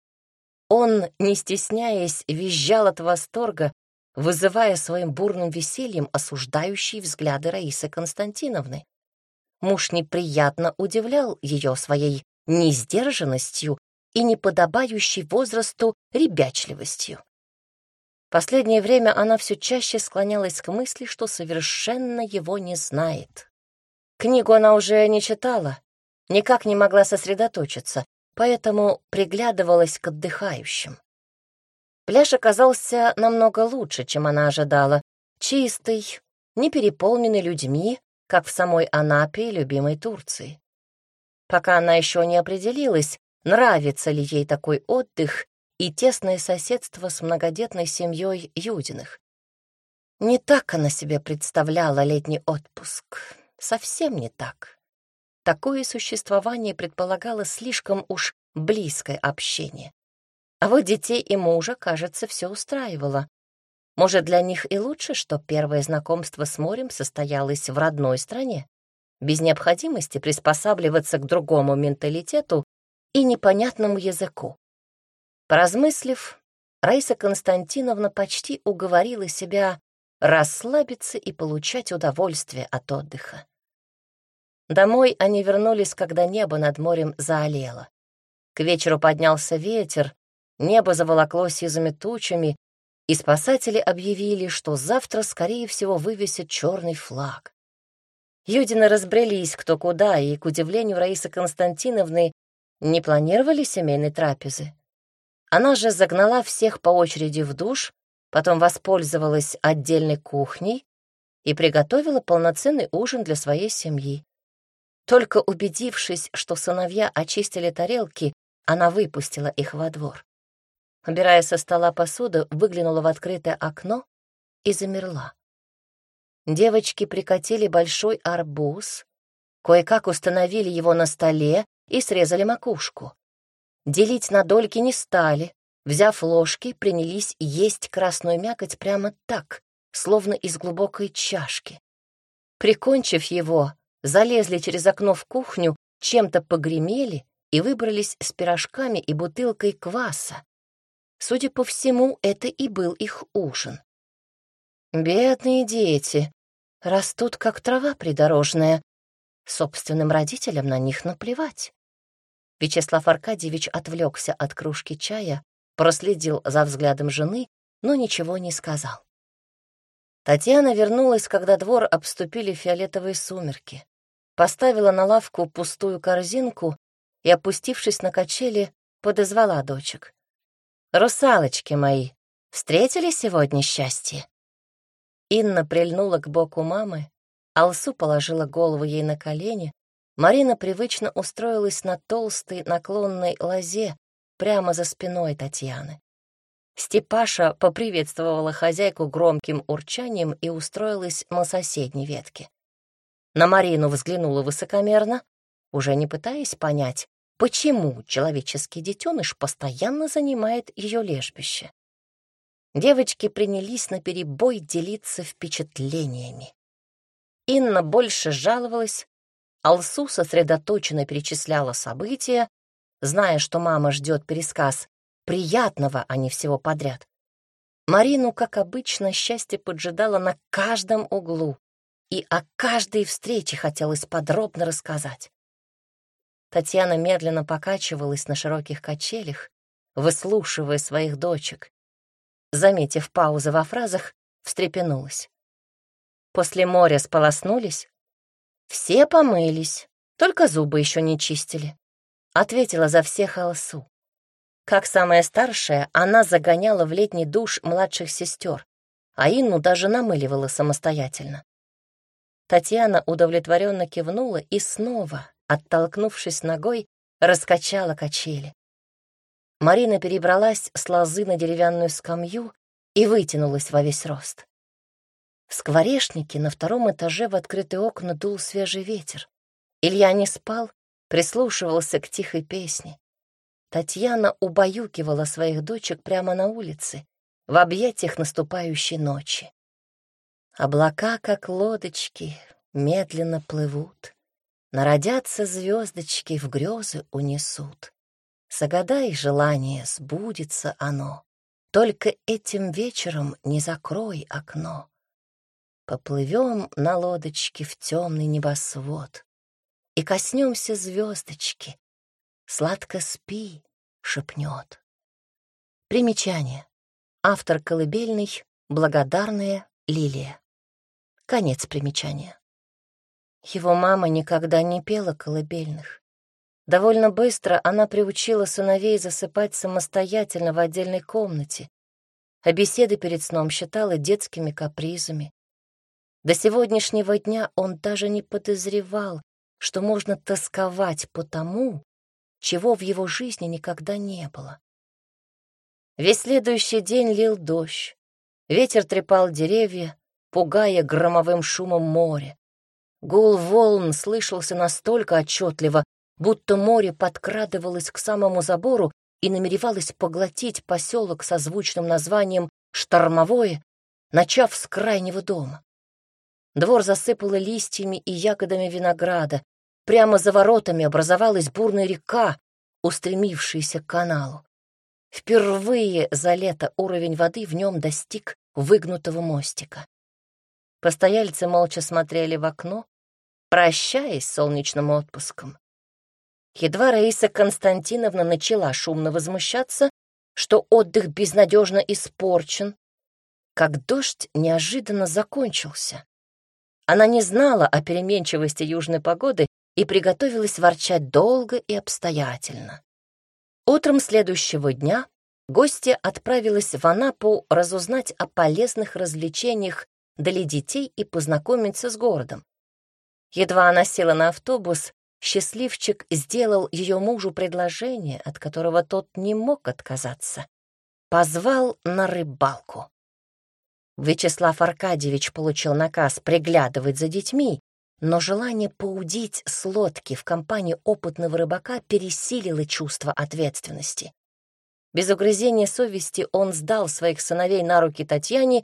Speaker 1: Он, не стесняясь, визжал от восторга, вызывая своим бурным весельем осуждающие взгляды Раисы Константиновны. Муж неприятно удивлял ее своей несдержанностью и неподобающей возрасту ребячливостью. Последнее время она все чаще склонялась к мысли, что совершенно его не знает. Книгу она уже не читала, никак не могла сосредоточиться, поэтому приглядывалась к отдыхающим. Пляж оказался намного лучше, чем она ожидала. Чистый, не переполненный людьми, как в самой Анапе любимой Турции. Пока она еще не определилась, нравится ли ей такой отдых и тесное соседство с многодетной семьей Юдиных. Не так она себе представляла летний отпуск. Совсем не так. Такое существование предполагало слишком уж близкое общение. А вот детей и мужа, кажется, все устраивало. Может, для них и лучше, что первое знакомство с морем состоялось в родной стране, без необходимости приспосабливаться к другому менталитету и непонятному языку. Поразмыслив, Раиса Константиновна почти уговорила себя расслабиться и получать удовольствие от отдыха. Домой они вернулись, когда небо над морем заолело. К вечеру поднялся ветер, Небо заволокло сизыми тучами, и спасатели объявили, что завтра, скорее всего, вывесят черный флаг. Юдины разбрелись кто куда, и, к удивлению Раисы Константиновны, не планировали семейной трапезы. Она же загнала всех по очереди в душ, потом воспользовалась отдельной кухней и приготовила полноценный ужин для своей семьи. Только убедившись, что сыновья очистили тарелки, она выпустила их во двор. Убирая со стола посуду, выглянула в открытое окно и замерла. Девочки прикатили большой арбуз, кое-как установили его на столе и срезали макушку. Делить на дольки не стали, взяв ложки, принялись есть красную мякоть прямо так, словно из глубокой чашки. Прикончив его, залезли через окно в кухню, чем-то погремели и выбрались с пирожками и бутылкой кваса. Судя по всему, это и был их ужин. Бедные дети. Растут, как трава придорожная. Собственным родителям на них наплевать. Вячеслав Аркадьевич отвлекся от кружки чая, проследил за взглядом жены, но ничего не сказал. Татьяна вернулась, когда двор обступили фиолетовые сумерки. Поставила на лавку пустую корзинку и, опустившись на качели, подозвала дочек. «Русалочки мои, встретили сегодня счастье?» Инна прильнула к боку мамы, Алсу положила голову ей на колени, Марина привычно устроилась на толстой наклонной лозе прямо за спиной Татьяны. Степаша поприветствовала хозяйку громким урчанием и устроилась на соседней ветке. На Марину взглянула высокомерно, уже не пытаясь понять, почему человеческий детеныш постоянно занимает ее лежбище. Девочки принялись на перебой делиться впечатлениями. Инна больше жаловалась, Алсу сосредоточенно перечисляла события, зная, что мама ждет пересказ приятного, а не всего подряд. Марину, как обычно, счастье поджидало на каждом углу, и о каждой встрече хотелось подробно рассказать. Татьяна медленно покачивалась на широких качелях, выслушивая своих дочек. Заметив паузы во фразах, встрепенулась. После моря сполоснулись? Все помылись, только зубы еще не чистили. Ответила за всех Алсу. Как самая старшая, она загоняла в летний душ младших сестер, а Инну даже намыливала самостоятельно. Татьяна удовлетворенно кивнула и снова, оттолкнувшись ногой, раскачала качели. Марина перебралась с лозы на деревянную скамью и вытянулась во весь рост. В скворечнике на втором этаже в открытые окна дул свежий ветер. Илья не спал, прислушивался к тихой песне. Татьяна убаюкивала своих дочек прямо на улице, в объятиях наступающей ночи. Облака, как лодочки, медленно плывут. Народятся звездочки, в грезы унесут. Загадай желание, сбудется оно. Только этим вечером не закрой окно. Поплывем на лодочке в темный небосвод И коснемся звездочки. Сладко спи, шепнет. Примечание. Автор колыбельный «Благодарная Лилия». Конец примечания. Его мама никогда не пела колыбельных. Довольно быстро она приучила сыновей засыпать самостоятельно в отдельной комнате, а беседы перед сном считала детскими капризами. До сегодняшнего дня он даже не подозревал, что можно тосковать по тому, чего в его жизни никогда не было. Весь следующий день лил дождь, ветер трепал деревья, пугая громовым шумом море. Гул волн слышался настолько отчетливо, будто море подкрадывалось к самому забору и намеревалось поглотить поселок со звучным названием «Штормовое», начав с крайнего дома. Двор засыпало листьями и ягодами винограда. Прямо за воротами образовалась бурная река, устремившаяся к каналу. Впервые за лето уровень воды в нем достиг выгнутого мостика. Постояльцы молча смотрели в окно, прощаясь с солнечным отпуском. Едва Раиса Константиновна начала шумно возмущаться, что отдых безнадежно испорчен, как дождь неожиданно закончился. Она не знала о переменчивости южной погоды и приготовилась ворчать долго и обстоятельно. Утром следующего дня гостья отправилась в Анапу разузнать о полезных развлечениях для детей и познакомиться с городом. Едва она села на автобус, счастливчик сделал ее мужу предложение, от которого тот не мог отказаться. Позвал на рыбалку. Вячеслав Аркадьевич получил наказ приглядывать за детьми, но желание поудить с лодки в компании опытного рыбака пересилило чувство ответственности. Без угрызения совести он сдал своих сыновей на руки Татьяне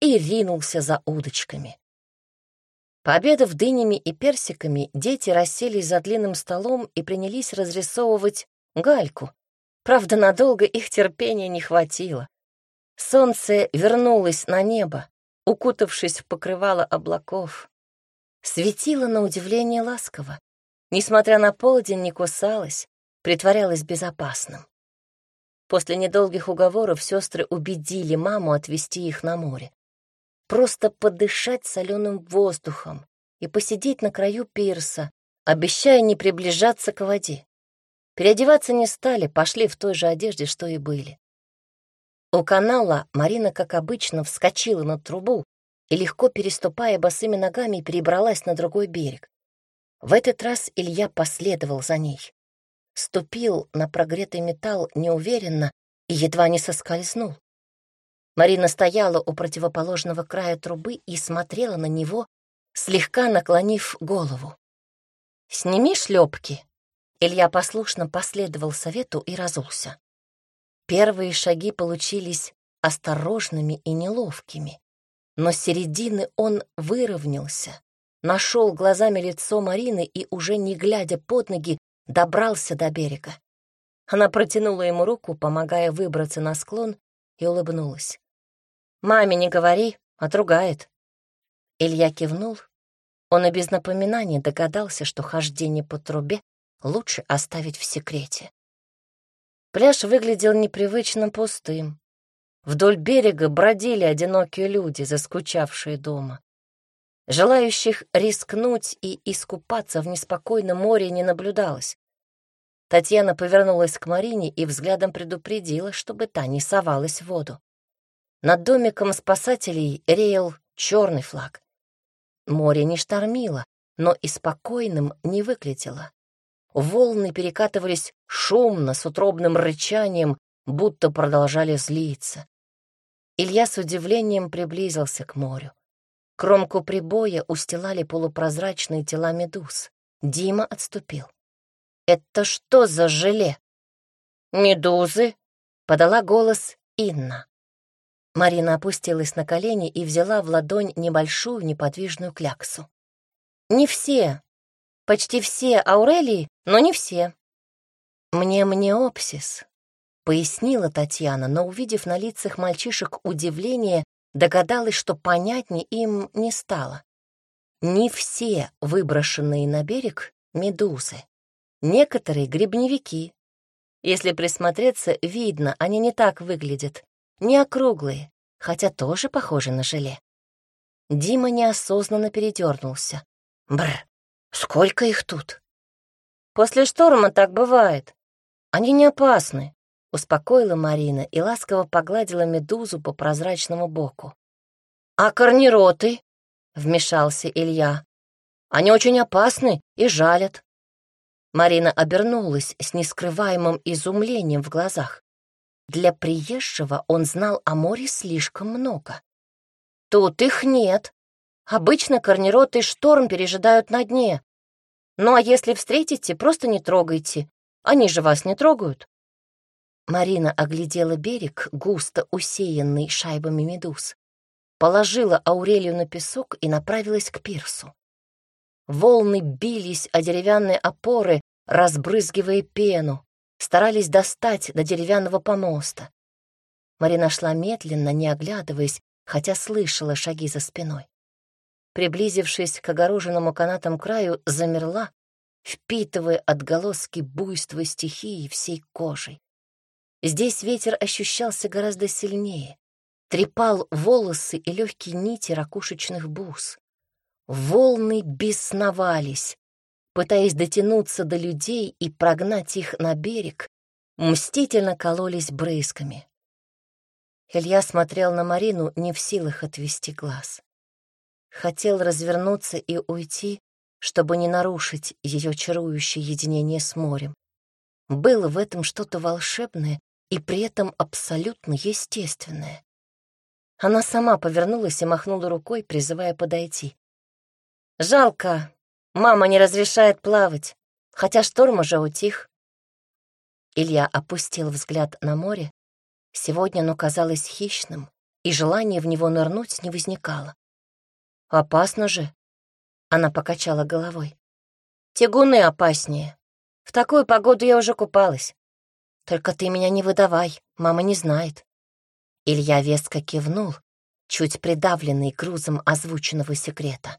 Speaker 1: и ринулся за удочками. Пообедав дынями и персиками, дети расселись за длинным столом и принялись разрисовывать гальку. Правда, надолго их терпения не хватило. Солнце вернулось на небо, укутавшись в покрывало облаков. Светило на удивление ласково. Несмотря на полдень, не кусалось, притворялось безопасным. После недолгих уговоров сестры убедили маму отвезти их на море. Просто подышать соленым воздухом и посидеть на краю пирса, обещая не приближаться к воде. Переодеваться не стали, пошли в той же одежде, что и были. У канала Марина, как обычно, вскочила на трубу и, легко переступая босыми ногами, перебралась на другой берег. В этот раз Илья последовал за ней. Ступил на прогретый металл неуверенно и едва не соскользнул. Марина стояла у противоположного края трубы и смотрела на него, слегка наклонив голову. «Сними шлепки». Илья послушно последовал совету и разулся. Первые шаги получились осторожными и неловкими, но с середины он выровнялся, нашел глазами лицо Марины и, уже не глядя под ноги, добрался до берега. Она протянула ему руку, помогая выбраться на склон, и улыбнулась. «Маме не говори, отругает». Илья кивнул. Он и без напоминаний догадался, что хождение по трубе лучше оставить в секрете. Пляж выглядел непривычно пустым. Вдоль берега бродили одинокие люди, заскучавшие дома. Желающих рискнуть и искупаться в неспокойном море не наблюдалось. Татьяна повернулась к Марине и взглядом предупредила, чтобы та не совалась в воду. Над домиком спасателей реял черный флаг. Море не штормило, но и спокойным не выглядело. Волны перекатывались шумно, с утробным рычанием, будто продолжали злиться. Илья с удивлением приблизился к морю. Кромку прибоя устилали полупрозрачные тела медуз. Дима отступил. «Это что за желе?» «Медузы», — подала голос Инна. Марина опустилась на колени и взяла в ладонь небольшую неподвижную кляксу. «Не все. Почти все Аурелии, но не все». «Мне мнеопсис», — пояснила Татьяна, но, увидев на лицах мальчишек удивление, догадалась, что понятнее им не стало. Не все выброшенные на берег — медузы. Некоторые — грибневики. Если присмотреться, видно, они не так выглядят. Не округлые, хотя тоже похожи на желе. Дима неосознанно передернулся. Бр, сколько их тут? После шторма так бывает. Они не опасны, успокоила Марина и ласково погладила медузу по прозрачному боку. А корнероты? вмешался Илья. Они очень опасны и жалят. Марина обернулась с нескрываемым изумлением в глазах. Для приезжего он знал о море слишком много. Тут их нет, Обычно корнероты шторм пережидают на дне. Ну а если встретите, просто не трогайте. Они же вас не трогают. Марина оглядела берег, густо усеянный шайбами медуз. Положила Аурелию на песок и направилась к пирсу. Волны бились о деревянные опоры, разбрызгивая пену, старались достать до деревянного помоста. Марина шла медленно, не оглядываясь, хотя слышала шаги за спиной приблизившись к огороженному канатом краю, замерла, впитывая отголоски буйства стихии всей кожей. Здесь ветер ощущался гораздо сильнее, трепал волосы и легкие нити ракушечных бус. Волны бесновались, пытаясь дотянуться до людей и прогнать их на берег, мстительно кололись брызгами. Илья смотрел на Марину, не в силах отвести глаз. Хотел развернуться и уйти, чтобы не нарушить ее чарующее единение с морем. Было в этом что-то волшебное и при этом абсолютно естественное. Она сама повернулась и махнула рукой, призывая подойти. «Жалко, мама не разрешает плавать, хотя шторм уже утих». Илья опустил взгляд на море. Сегодня оно казалось хищным, и желания в него нырнуть не возникало. Опасно же. Она покачала головой. Тягуны опаснее. В такую погоду я уже купалась. Только ты меня не выдавай, мама не знает. Илья веско кивнул, чуть придавленный грузом озвученного секрета.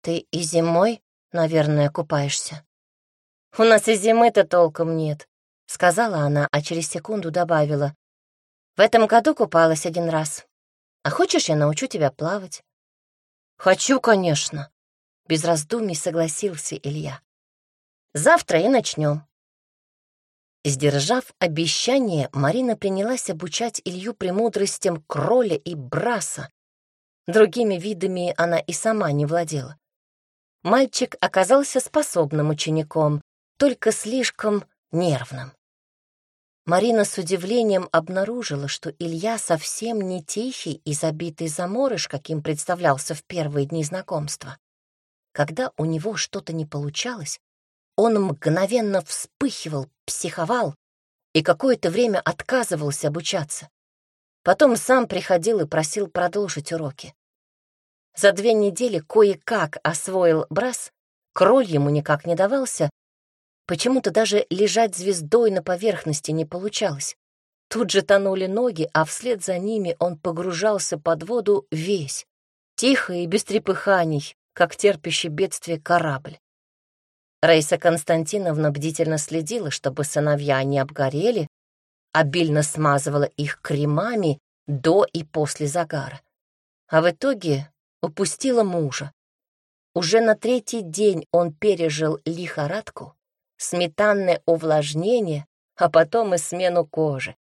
Speaker 1: Ты и зимой, наверное, купаешься. У нас и зимы-то толком нет, сказала она, а через секунду добавила. В этом году купалась один раз. А хочешь, я научу тебя плавать? «Хочу, конечно», — без раздумий согласился Илья. «Завтра и начнем». Сдержав обещание, Марина принялась обучать Илью премудростям кроля и браса. Другими видами она и сама не владела. Мальчик оказался способным учеником, только слишком нервным. Марина с удивлением обнаружила, что Илья совсем не тихий и забитый заморыш, каким представлялся в первые дни знакомства. Когда у него что-то не получалось, он мгновенно вспыхивал, психовал и какое-то время отказывался обучаться. Потом сам приходил и просил продолжить уроки. За две недели кое-как освоил брас, кроль ему никак не давался, Почему-то даже лежать звездой на поверхности не получалось. Тут же тонули ноги, а вслед за ними он погружался под воду весь, тихо и без трепыханий, как терпящий бедствие корабль. Раиса Константиновна бдительно следила, чтобы сыновья не обгорели, обильно смазывала их кремами до и после загара. А в итоге упустила мужа. Уже на третий день он пережил лихорадку, сметанное увлажнение, а потом и смену кожи.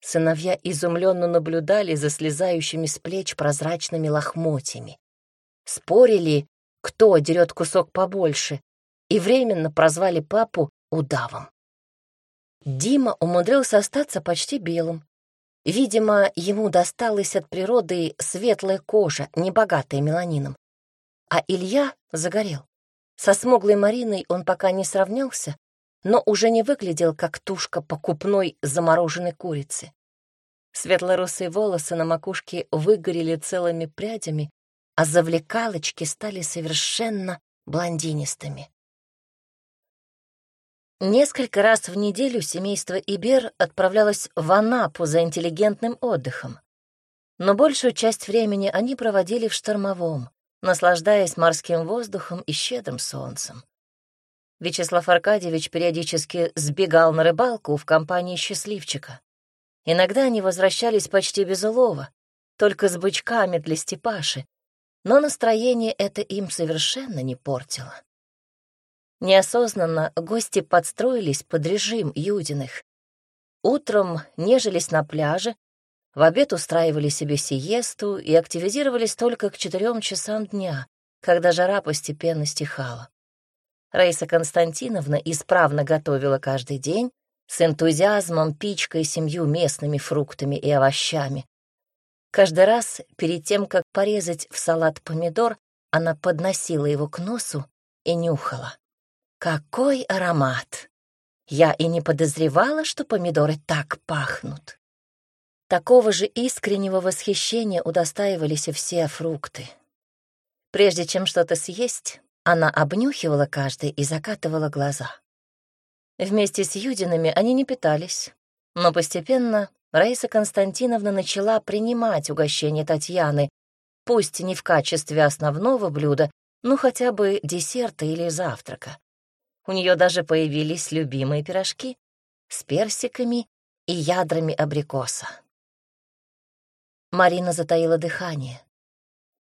Speaker 1: Сыновья изумленно наблюдали за слезающими с плеч прозрачными лохмотьями. спорили, кто дерет кусок побольше, и временно прозвали папу удавом. Дима умудрился остаться почти белым. Видимо, ему досталась от природы светлая кожа, небогатая меланином. А Илья загорел. Со смуглой Мариной он пока не сравнялся, но уже не выглядел, как тушка покупной замороженной курицы. Светло-русые волосы на макушке выгорели целыми прядями, а завлекалочки стали совершенно блондинистыми. Несколько раз в неделю семейство Ибер отправлялось в Анапу за интеллигентным отдыхом. Но большую часть времени они проводили в штормовом, наслаждаясь морским воздухом и щедрым солнцем. Вячеслав Аркадьевич периодически сбегал на рыбалку в компании счастливчика. Иногда они возвращались почти без улова, только с бычками для степаши, но настроение это им совершенно не портило. Неосознанно гости подстроились под режим Юдиных. Утром нежились на пляже, в обед устраивали себе сиесту и активизировались только к четырем часам дня, когда жара постепенно стихала. Раиса Константиновна исправно готовила каждый день, с энтузиазмом пичкая семью местными фруктами и овощами. Каждый раз перед тем, как порезать в салат помидор, она подносила его к носу и нюхала. Какой аромат! Я и не подозревала, что помидоры так пахнут. Такого же искреннего восхищения удостаивались и все фрукты. Прежде чем что-то съесть, она обнюхивала каждый и закатывала глаза. Вместе с Юдинами они не питались, но постепенно Раиса Константиновна начала принимать угощение Татьяны, пусть не в качестве основного блюда, но хотя бы десерта или завтрака. У нее даже появились любимые пирожки с персиками и ядрами абрикоса. Марина затаила дыхание.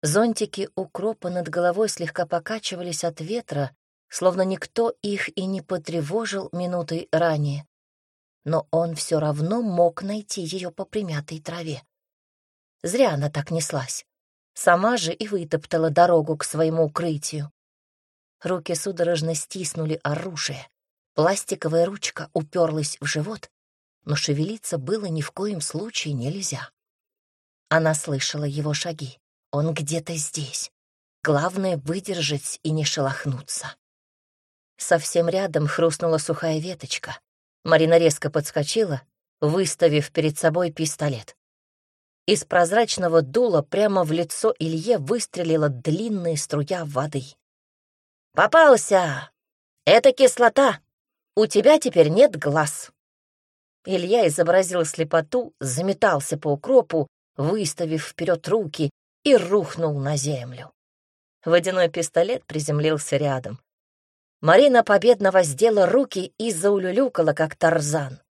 Speaker 1: Зонтики укропа над головой слегка покачивались от ветра, словно никто их и не потревожил минутой ранее. Но он все равно мог найти ее по примятой траве. Зря она так неслась. Сама же и вытоптала дорогу к своему укрытию. Руки судорожно стиснули оружие. Пластиковая ручка уперлась в живот, но шевелиться было ни в коем случае нельзя. Она слышала его шаги. Он где-то здесь. Главное — выдержать и не шелохнуться. Совсем рядом хрустнула сухая веточка. Марина резко подскочила, выставив перед собой пистолет. Из прозрачного дула прямо в лицо Илье выстрелила длинная струя воды. «Попался! Это кислота! У тебя теперь нет глаз!» Илья изобразил слепоту, заметался по укропу, выставив вперед руки, и рухнул на землю. Водяной пистолет приземлился рядом. Марина победно воздела руки и заулюлюкала, как тарзан.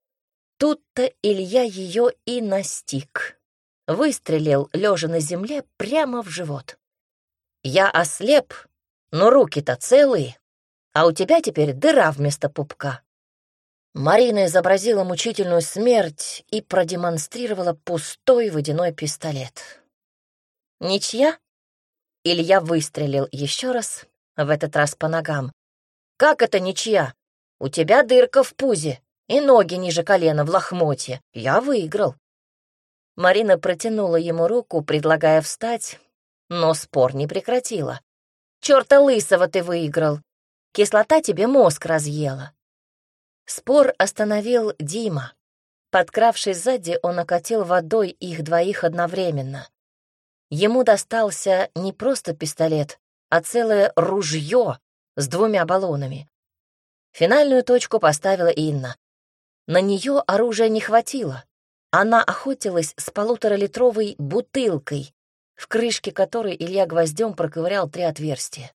Speaker 1: Тут-то Илья ее и настиг. Выстрелил, лежа на земле, прямо в живот. «Я ослеп, но руки-то целые, а у тебя теперь дыра вместо пупка». Марина изобразила мучительную смерть и продемонстрировала пустой водяной пистолет. «Ничья?» Илья выстрелил еще раз, в этот раз по ногам. «Как это ничья? У тебя дырка в пузе и ноги ниже колена в лохмотье. Я выиграл». Марина протянула ему руку, предлагая встать, но спор не прекратила. «Чёрта лысого ты выиграл! Кислота тебе мозг разъела!» Спор остановил Дима. Подкравшись сзади, он окатил водой их двоих одновременно. Ему достался не просто пистолет, а целое ружье с двумя баллонами. Финальную точку поставила Инна. На нее оружия не хватило. Она охотилась с полуторалитровой бутылкой, в крышке которой Илья гвоздем проковырял три отверстия.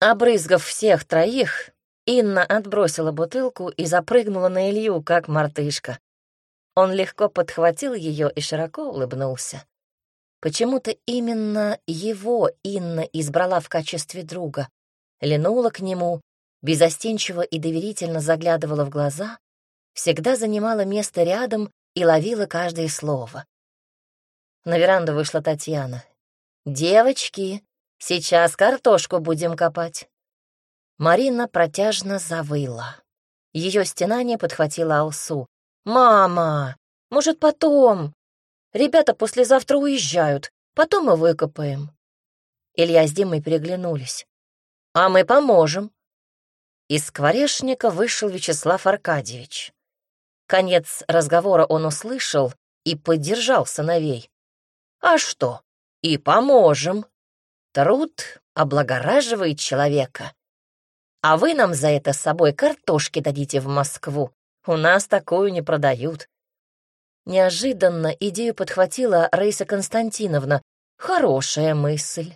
Speaker 1: Обрызгав всех троих, Инна отбросила бутылку и запрыгнула на Илью, как мартышка. Он легко подхватил ее и широко улыбнулся. Почему-то именно его Инна избрала в качестве друга, линула к нему, безостенчиво и доверительно заглядывала в глаза, всегда занимала место рядом и ловила каждое слово. На веранду вышла Татьяна. «Девочки, Сейчас картошку будем копать». Марина протяжно завыла. Ее стенание подхватило Алсу. «Мама, может, потом? Ребята послезавтра уезжают, потом мы выкопаем». Илья с Димой переглянулись. «А мы поможем». Из скворечника вышел Вячеслав Аркадьевич. Конец разговора он услышал и поддержал сыновей. «А что? И поможем. Труд облагораживает человека. А вы нам за это с собой картошки дадите в Москву. У нас такую не продают». Неожиданно идею подхватила Раиса Константиновна. Хорошая мысль.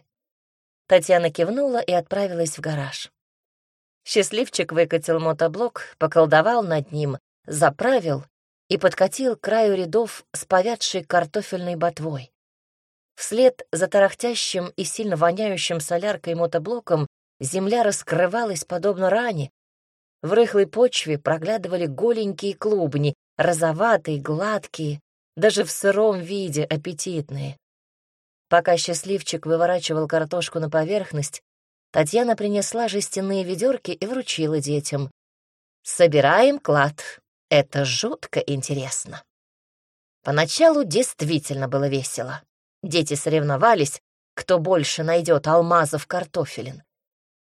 Speaker 1: Татьяна кивнула и отправилась в гараж. Счастливчик выкатил мотоблок, поколдовал над ним, заправил и подкатил к краю рядов с повядшей картофельной ботвой. Вслед за тарахтящим и сильно воняющим соляркой мотоблоком земля раскрывалась подобно ране. В рыхлой почве проглядывали голенькие клубни, розоватые, гладкие, даже в сыром виде аппетитные. Пока счастливчик выворачивал картошку на поверхность, Татьяна принесла жестяные ведерки и вручила детям. «Собираем клад. Это жутко интересно». Поначалу действительно было весело. Дети соревновались, кто больше найдет алмазов картофелин.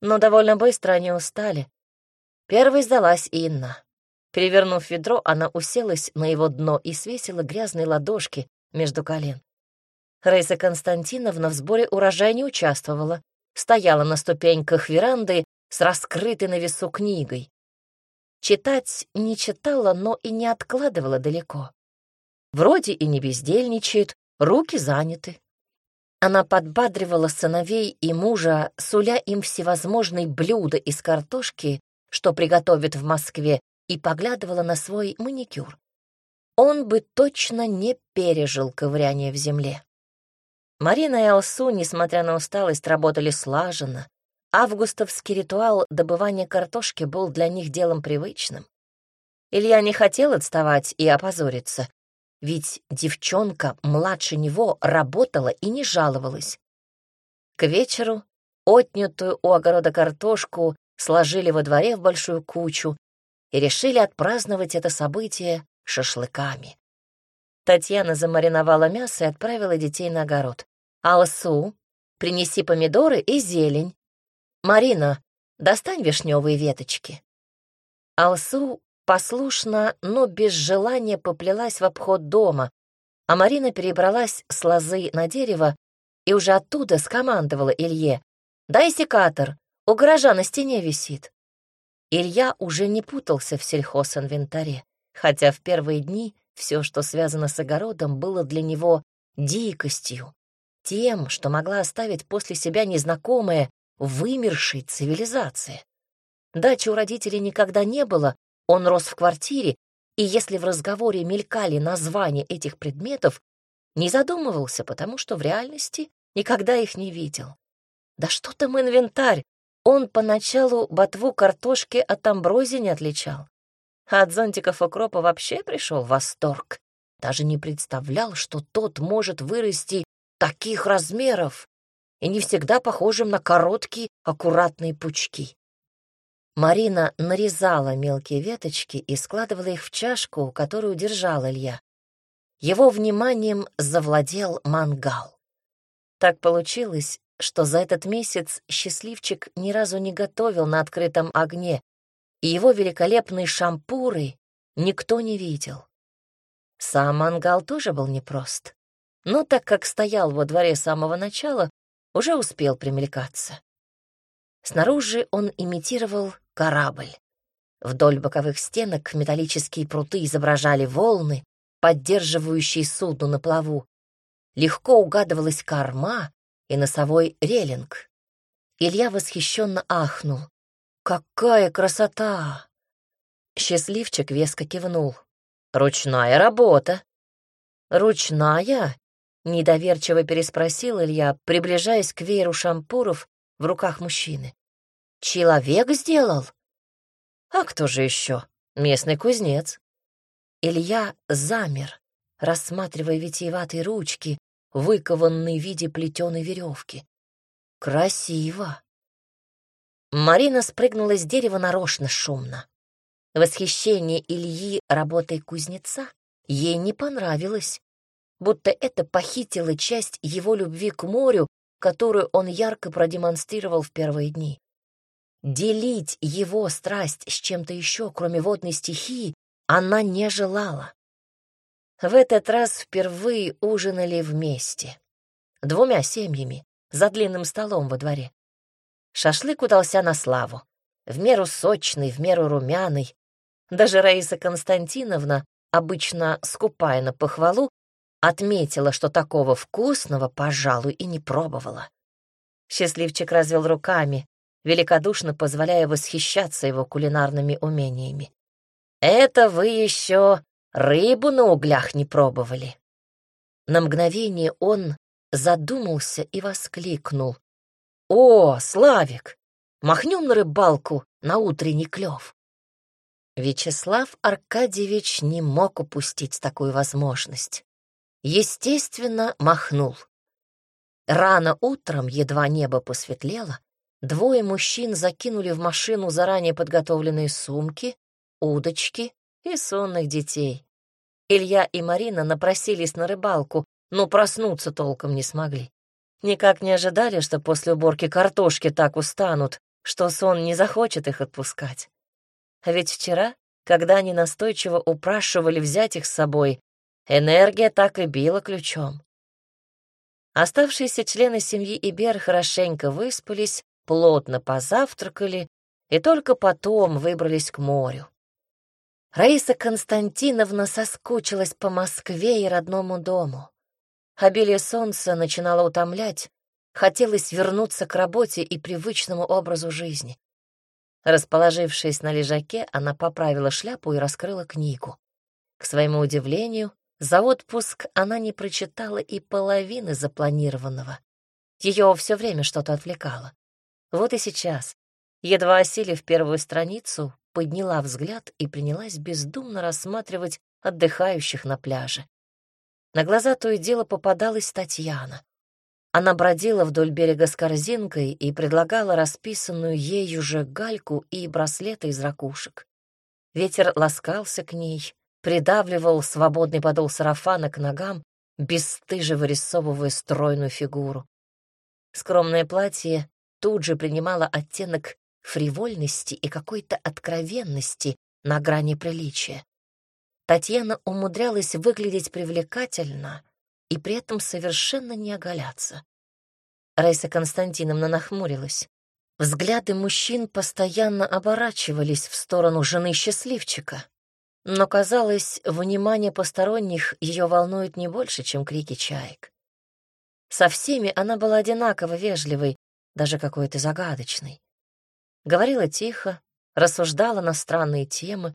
Speaker 1: Но довольно быстро они устали. Первой сдалась Инна. Перевернув ведро, она уселась на его дно и свесила грязные ладошки между колен. Раиса Константиновна в сборе урожая не участвовала, стояла на ступеньках веранды с раскрытой на весу книгой. Читать не читала, но и не откладывала далеко. Вроде и не бездельничает, руки заняты. Она подбадривала сыновей и мужа, суля им всевозможные блюда из картошки, что приготовит в Москве, и поглядывала на свой маникюр. Он бы точно не пережил ковыряние в земле. Марина и Алсу, несмотря на усталость, работали слаженно. Августовский ритуал добывания картошки был для них делом привычным. Илья не хотел отставать и опозориться, ведь девчонка младше него работала и не жаловалась. К вечеру отнятую у огорода картошку сложили во дворе в большую кучу и решили отпраздновать это событие шашлыками. Татьяна замариновала мясо и отправила детей на огород. «Алсу, принеси помидоры и зелень. Марина, достань вишневые веточки». Алсу послушно, но без желания поплелась в обход дома, а Марина перебралась с лозы на дерево и уже оттуда скомандовала Илье. «Дай секатор, у гаража на стене висит». Илья уже не путался в сельхозинвентаре, хотя в первые дни все, что связано с огородом, было для него дикостью, тем, что могла оставить после себя незнакомая, вымершей цивилизация. Дачи у родителей никогда не было, он рос в квартире, и если в разговоре мелькали названия этих предметов, не задумывался, потому что в реальности никогда их не видел. Да что там инвентарь? Он поначалу ботву картошки от амброзии не отличал. А от зонтиков укропа вообще пришел в восторг. Даже не представлял, что тот может вырасти таких размеров и не всегда похожим на короткие аккуратные пучки. Марина нарезала мелкие веточки и складывала их в чашку, которую держал Илья. Его вниманием завладел мангал. Так получилось, что за этот месяц счастливчик ни разу не готовил на открытом огне, и его великолепные шампуры никто не видел. Сам мангал тоже был непрост, но так как стоял во дворе с самого начала, уже успел примелькаться. Снаружи он имитировал корабль. Вдоль боковых стенок металлические пруты изображали волны, поддерживающие судно на плаву. Легко угадывалась корма и носовой релинг. Илья восхищенно ахнул. «Какая красота!» Счастливчик веско кивнул. «Ручная работа». «Ручная?» — недоверчиво переспросил Илья, приближаясь к вееру шампуров в руках мужчины. Человек сделал? А кто же еще? Местный кузнец. Илья замер, рассматривая витиеватые ручки, выкованные в виде плетеной веревки. Красиво. Марина спрыгнула с дерева нарочно шумно. Восхищение Ильи работой кузнеца ей не понравилось, будто это похитило часть его любви к морю, которую он ярко продемонстрировал в первые дни. Делить его страсть с чем-то еще, кроме водной стихии, она не желала. В этот раз впервые ужинали вместе. Двумя семьями, за длинным столом во дворе. Шашлык удался на славу. В меру сочный, в меру румяный. Даже Раиса Константиновна, обычно скупая на похвалу, отметила, что такого вкусного, пожалуй, и не пробовала. Счастливчик развел руками, великодушно позволяя восхищаться его кулинарными умениями. «Это вы еще рыбу на углях не пробовали». На мгновение он задумался и воскликнул. «О, Славик, махнем на рыбалку на утренний клев!» Вячеслав Аркадьевич не мог упустить такую возможность. Естественно, махнул. Рано утром, едва небо посветлело, двое мужчин закинули в машину заранее подготовленные сумки, удочки и сонных детей. Илья и Марина напросились на рыбалку, но проснуться толком не смогли. Никак не ожидали, что после уборки картошки так устанут, что сон не захочет их отпускать. А ведь вчера, когда они настойчиво упрашивали взять их с собой, энергия так и била ключом. Оставшиеся члены семьи Ибер хорошенько выспались, плотно позавтракали и только потом выбрались к морю. Раиса Константиновна соскучилась по Москве и родному дому. Обилие солнца начинало утомлять, хотелось вернуться к работе и привычному образу жизни. Расположившись на лежаке, она поправила шляпу и раскрыла книгу. К своему удивлению, за отпуск она не прочитала и половины запланированного. Ее все время что-то отвлекало. Вот и сейчас, едва осилив первую страницу, подняла взгляд и принялась бездумно рассматривать отдыхающих на пляже. На глаза то и дело попадалась Татьяна. Она бродила вдоль берега с корзинкой и предлагала расписанную ею же гальку и браслеты из ракушек. Ветер ласкался к ней, придавливал свободный подол сарафана к ногам, бесстыже вырисовывая стройную фигуру. Скромное платье тут же принимало оттенок фривольности и какой-то откровенности на грани приличия. Татьяна умудрялась выглядеть привлекательно и при этом совершенно не оголяться. Раиса Константиновна нахмурилась. Взгляды мужчин постоянно оборачивались в сторону жены счастливчика. Но, казалось, внимание посторонних ее волнует не больше, чем крики чаек. Со всеми она была одинаково вежливой, даже какой-то загадочной. Говорила тихо, рассуждала на странные темы.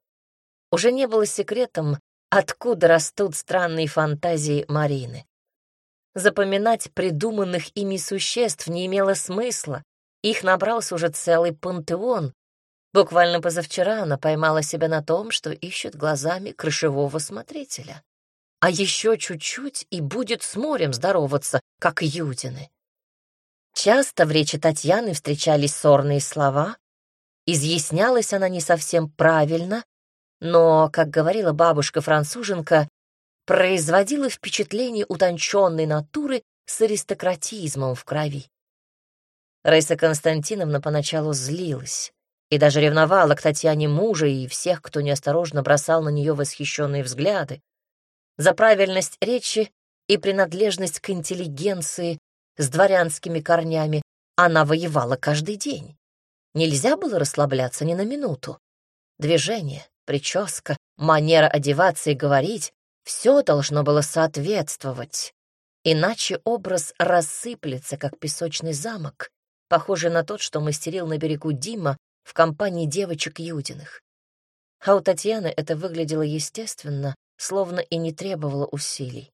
Speaker 1: Уже не было секретом, откуда растут странные фантазии Марины. Запоминать придуманных ими существ не имело смысла. Их набрался уже целый пантеон, Буквально позавчера она поймала себя на том, что ищет глазами крышевого смотрителя. А еще чуть-чуть и будет с морем здороваться, как юдины. Часто в речи Татьяны встречались сорные слова. Изъяснялась она не совсем правильно, но, как говорила бабушка-француженка, производила впечатление утонченной натуры с аристократизмом в крови. Раиса Константиновна поначалу злилась и даже ревновала к Татьяне мужа и всех, кто неосторожно бросал на нее восхищенные взгляды. За правильность речи и принадлежность к интеллигенции с дворянскими корнями она воевала каждый день. Нельзя было расслабляться ни на минуту. Движение, прическа, манера одеваться и говорить — все должно было соответствовать. Иначе образ рассыплется, как песочный замок, похожий на тот, что мастерил на берегу Дима в компании девочек Юдиных. А у Татьяны это выглядело естественно, словно и не требовало усилий.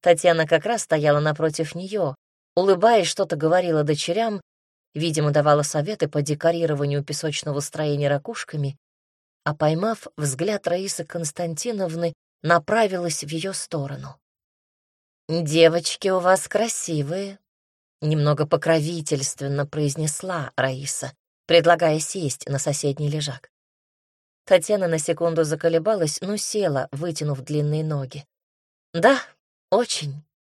Speaker 1: Татьяна как раз стояла напротив нее, улыбаясь, что-то говорила дочерям, видимо, давала советы по декорированию песочного строения ракушками, а, поймав взгляд Раисы Константиновны, направилась в ее сторону. «Девочки у вас красивые. Немного покровительственно произнесла Раиса, предлагая сесть на соседний лежак. Татьяна на секунду заколебалась, но села, вытянув длинные ноги. «Да, очень», —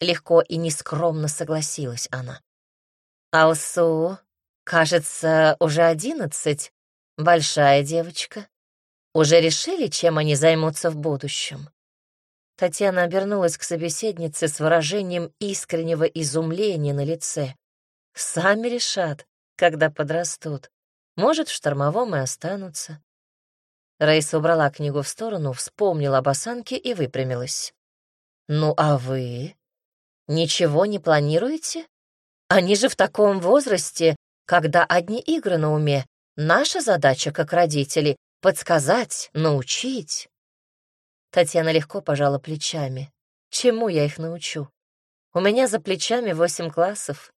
Speaker 1: легко и нескромно согласилась она. «Алсу, кажется, уже одиннадцать, большая девочка. Уже решили, чем они займутся в будущем?» Татьяна обернулась к собеседнице с выражением искреннего изумления на лице. «Сами решат, когда подрастут. Может, в штормовом и останутся». Раиса убрала книгу в сторону, вспомнила об осанке и выпрямилась. «Ну а вы? Ничего не планируете? Они же в таком возрасте, когда одни игры на уме. Наша задача, как родители, — подсказать, научить». Татьяна легко пожала плечами. Чему я их научу? У меня за плечами восемь классов.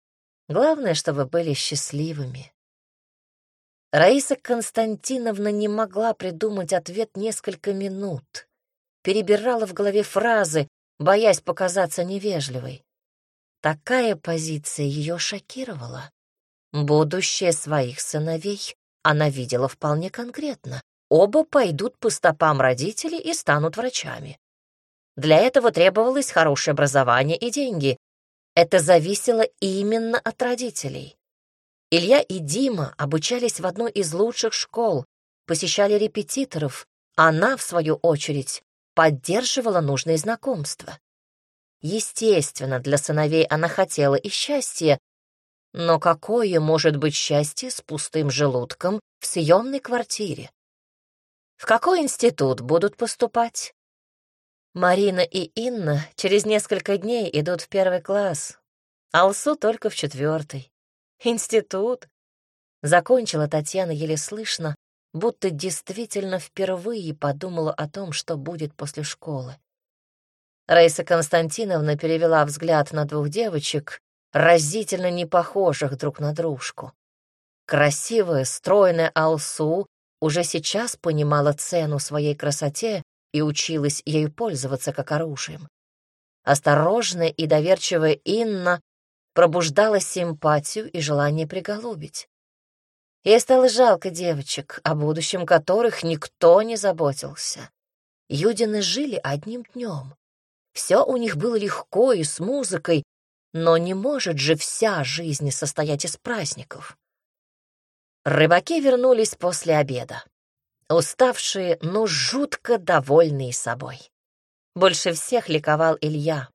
Speaker 1: Главное, чтобы были счастливыми. Раиса Константиновна не могла придумать ответ несколько минут. Перебирала в голове фразы, боясь показаться невежливой. Такая позиция ее шокировала. Будущее своих сыновей она видела вполне конкретно оба пойдут по стопам родителей и станут врачами. Для этого требовалось хорошее образование и деньги. Это зависело именно от родителей. Илья и Дима обучались в одной из лучших школ, посещали репетиторов. Она, в свою очередь, поддерживала нужные знакомства. Естественно, для сыновей она хотела и счастья, но какое может быть счастье с пустым желудком в съемной квартире? В какой институт будут поступать? Марина и Инна через несколько дней идут в первый класс, Алсу только в четвертый. Институт. Закончила Татьяна еле слышно, будто действительно впервые подумала о том, что будет после школы. Раиса Константиновна перевела взгляд на двух девочек, разительно не похожих друг на дружку. Красивая, стройная Алсу уже сейчас понимала цену своей красоте и училась ею пользоваться как оружием. Осторожная и доверчивая Инна пробуждала симпатию и желание приголубить. Ей стало жалко девочек, о будущем которых никто не заботился. Юдины жили одним днем. Все у них было легко и с музыкой, но не может же вся жизнь состоять из праздников. Рыбаки вернулись после обеда. Уставшие, но жутко довольные собой. Больше всех ликовал Илья.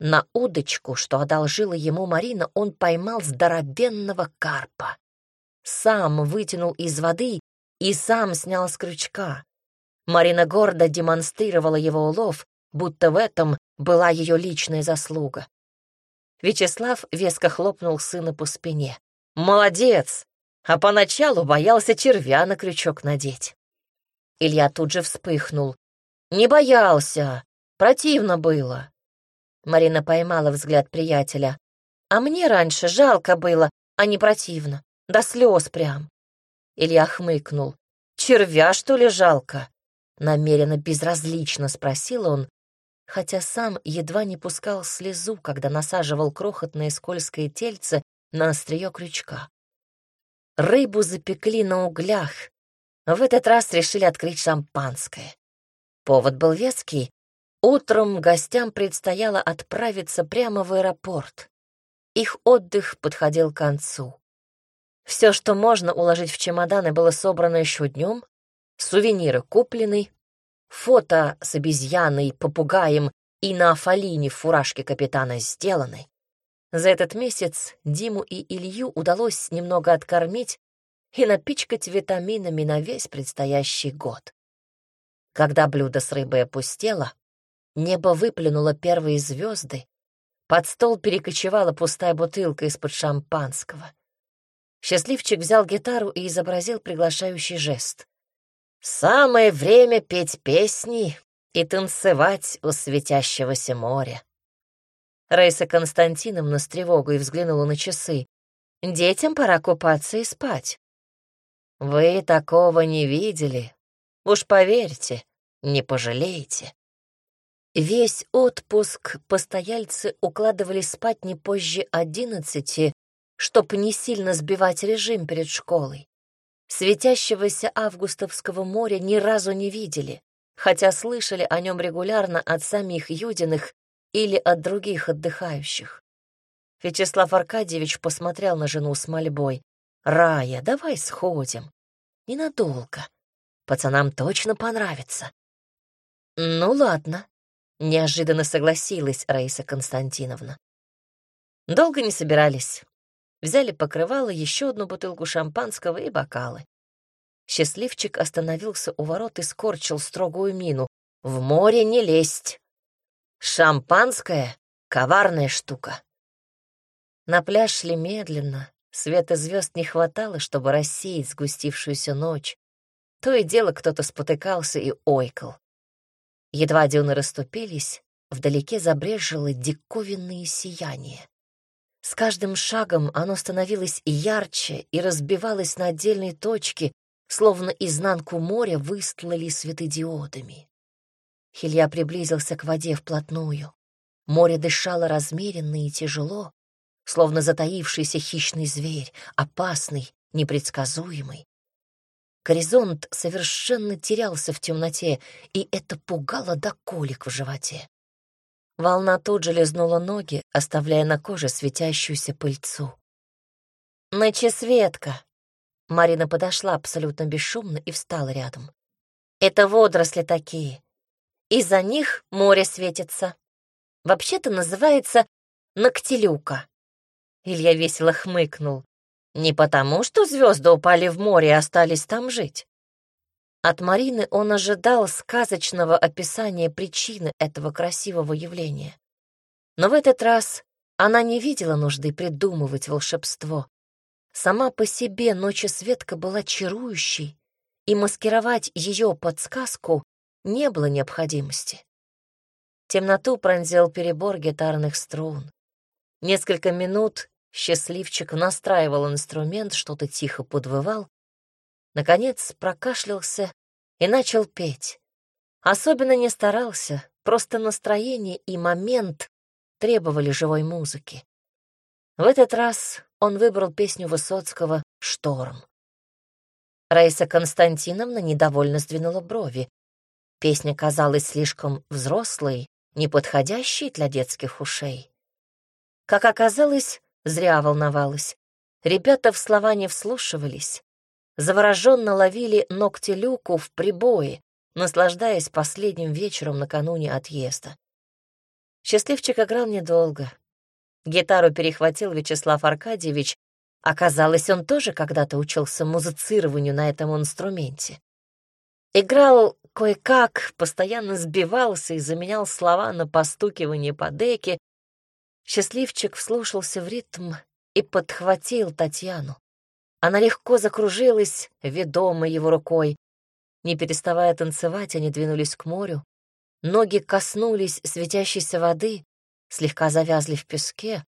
Speaker 1: На удочку, что одолжила ему Марина, он поймал здоровенного карпа. Сам вытянул из воды и сам снял с крючка. Марина гордо демонстрировала его улов, будто в этом была ее личная заслуга. Вячеслав веско хлопнул сына по спине. «Молодец! а поначалу боялся червя на крючок надеть. Илья тут же вспыхнул. «Не боялся, противно было». Марина поймала взгляд приятеля. «А мне раньше жалко было, а не противно, до слез прям». Илья хмыкнул. «Червя, что ли, жалко?» Намеренно безразлично спросил он, хотя сам едва не пускал слезу, когда насаживал крохотное скользкое тельце на острие крючка. Рыбу запекли на углях. В этот раз решили открыть шампанское. Повод был веский. Утром гостям предстояло отправиться прямо в аэропорт. Их отдых подходил к концу. Все, что можно уложить в чемоданы, было собрано еще днем. Сувениры куплены, фото с обезьяной, попугаем и на Афалине в фуражке капитана сделаны. За этот месяц Диму и Илью удалось немного откормить и напичкать витаминами на весь предстоящий год. Когда блюдо с рыбой опустело, небо выплюнуло первые звезды, под стол перекочевала пустая бутылка из-под шампанского. Счастливчик взял гитару и изобразил приглашающий жест. «Самое время петь песни и танцевать у светящегося моря». Раиса Константиновна с тревогой взглянула на часы. «Детям пора купаться и спать». «Вы такого не видели. Уж поверьте, не пожалеете». Весь отпуск постояльцы укладывали спать не позже одиннадцати, чтобы не сильно сбивать режим перед школой. Светящегося августовского моря ни разу не видели, хотя слышали о нем регулярно от самих Юдиных или от других отдыхающих. Вячеслав Аркадьевич посмотрел на жену с мольбой. «Рая, давай сходим. Ненадолго. Пацанам точно понравится». «Ну ладно», — неожиданно согласилась Раиса Константиновна. Долго не собирались. Взяли покрывало, еще одну бутылку шампанского и бокалы. Счастливчик остановился у ворот и скорчил строгую мину. «В море не лезть! Шампанское — коварная штука!» На пляж шли медленно, света звезд не хватало, чтобы рассеять сгустившуюся ночь. То и дело кто-то спотыкался и ойкал. Едва дюны расступились, вдалеке забрежило диковинное сияние. С каждым шагом оно становилось ярче и разбивалось на отдельные точки, словно изнанку моря выстлали светодиодами. Хилья приблизился к воде вплотную. Море дышало размеренно и тяжело, словно затаившийся хищный зверь, опасный, непредсказуемый. Горизонт совершенно терялся в темноте, и это пугало до колик в животе. Волна тут же лизнула ноги, оставляя на коже светящуюся пыльцу. «Ночесветка!» Марина подошла абсолютно бесшумно и встала рядом. «Это водоросли такие. Из-за них море светится. Вообще-то называется ногтелюка». Илья весело хмыкнул. Не потому, что звезды упали в море и остались там жить. От Марины он ожидал сказочного описания причины этого красивого явления. Но в этот раз она не видела нужды придумывать волшебство. Сама по себе ночесветка была чарующей, и маскировать ее под сказку не было необходимости. Темноту пронзил перебор гитарных струн. Несколько минут Счастливчик настраивал инструмент, что-то тихо подвывал. Наконец прокашлялся и начал петь. Особенно не старался, просто настроение и момент требовали живой музыки. В этот раз он выбрал песню Высоцкого «Шторм». Раиса Константиновна недовольно сдвинула брови. Песня казалась слишком взрослой, неподходящей для детских ушей. Как оказалось, Зря волновалась. Ребята в слова не вслушивались. Завороженно ловили ногти люку в прибое, наслаждаясь последним вечером накануне отъезда. Счастливчик играл недолго. Гитару перехватил Вячеслав Аркадьевич. Оказалось, он тоже когда-то учился музицированию на этом инструменте. Играл кое-как, постоянно сбивался и заменял слова на постукивание по деке, Счастливчик вслушался в ритм и подхватил Татьяну. Она легко закружилась, ведомой его рукой. Не переставая танцевать, они двинулись к морю. Ноги коснулись светящейся воды, слегка завязли в песке.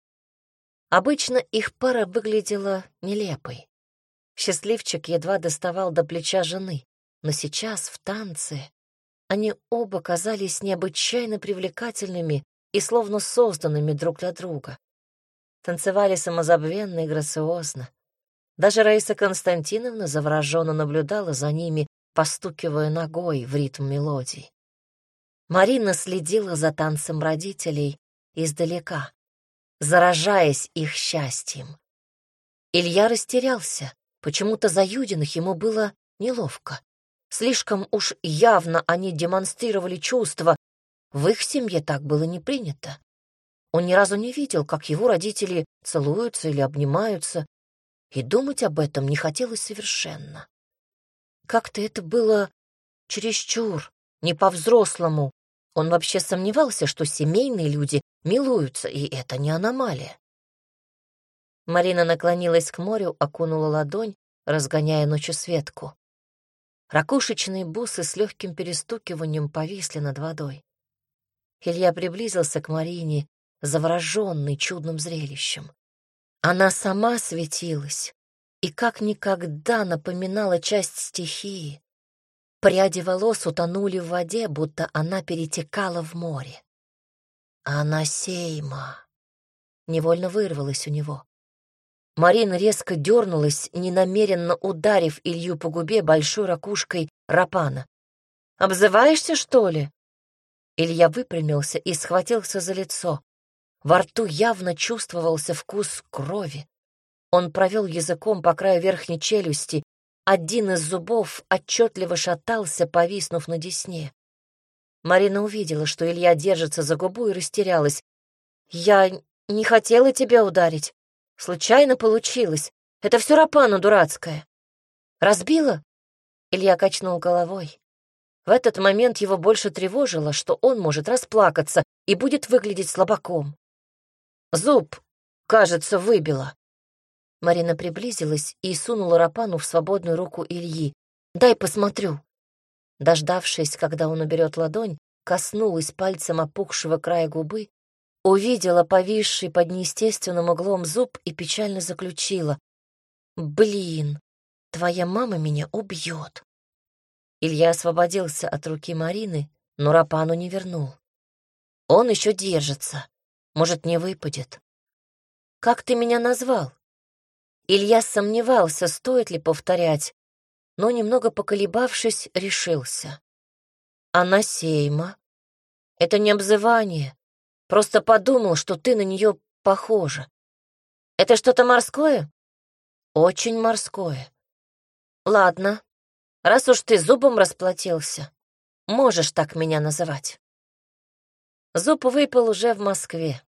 Speaker 1: Обычно их пара выглядела нелепой. Счастливчик едва доставал до плеча жены, но сейчас в танце они оба казались необычайно привлекательными и словно созданными друг для друга. Танцевали самозабвенно и грациозно. Даже Раиса Константиновна завороженно наблюдала за ними, постукивая ногой в ритм мелодий. Марина следила за танцем родителей издалека, заражаясь их счастьем. Илья растерялся. Почему-то за Юдиных ему было неловко. Слишком уж явно они демонстрировали чувства, в их семье так было не принято. Он ни разу не видел, как его родители целуются или обнимаются, и думать об этом не хотелось совершенно. Как-то это было чересчур, не по-взрослому. Он вообще сомневался, что семейные люди милуются, и это не аномалия. Марина наклонилась к морю, окунула ладонь, разгоняя ночесветку. Ракушечные бусы с легким перестукиванием повисли над водой. Илья приблизился к Марине, завороженный чудным зрелищем. Она сама светилась и как никогда напоминала часть стихии. Пряди волос утонули в воде, будто она перетекала в море. «Анасейма!» Невольно вырвалась у него. Марина резко дернулась, ненамеренно ударив Илью по губе большой ракушкой рапана. «Обзываешься, что ли?» Илья выпрямился и схватился за лицо. Во рту явно чувствовался вкус крови. Он провел языком по краю верхней челюсти. Один из зубов отчетливо шатался, повиснув на десне. Марина увидела, что Илья держится за губу и растерялась. «Я не хотела тебя ударить. Случайно получилось. Это все рапана дурацкая. Разбила?» Илья качнул головой. В этот момент его больше тревожило, что он может расплакаться и будет выглядеть слабаком. «Зуб, кажется, выбило». Марина приблизилась и сунула Рапану в свободную руку Ильи. «Дай посмотрю». Дождавшись, когда он уберет ладонь, коснулась пальцем опухшего края губы, увидела повисший под неестественным углом зуб и печально заключила. «Блин, твоя мама меня убьет». Илья освободился от руки Марины, но Рапану не вернул. Он еще держится. Может, не выпадет. «Как ты меня назвал?» Илья сомневался, стоит ли повторять, но, немного поколебавшись, решился. «Анасейма. Это не обзывание. Просто подумал, что ты на нее похожа. Это что-то морское?» «Очень морское. Ладно, раз уж ты зубом расплатился, можешь так меня называть». Зуб выпал уже в Москве.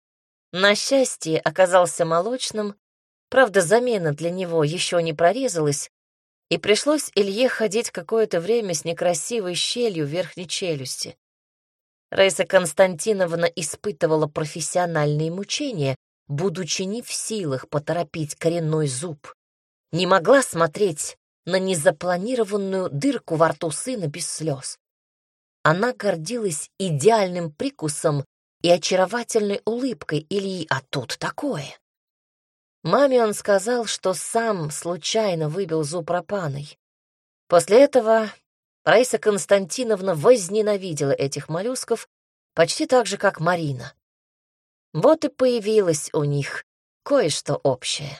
Speaker 1: На счастье оказался молочным, Правда, замена для него еще не прорезалась, и пришлось Илье ходить какое-то время с некрасивой щелью в верхней челюсти. Раиса Константиновна испытывала профессиональные мучения, будучи не в силах поторопить коренной зуб. Не могла смотреть на незапланированную дырку во рту сына без слез. Она гордилась идеальным прикусом и очаровательной улыбкой Ильи, а тут такое. Маме он сказал, что сам случайно выбил зуб пропаной. После этого Раиса Константиновна возненавидела этих моллюсков почти так же, как Марина. Вот и появилось у них кое-что общее.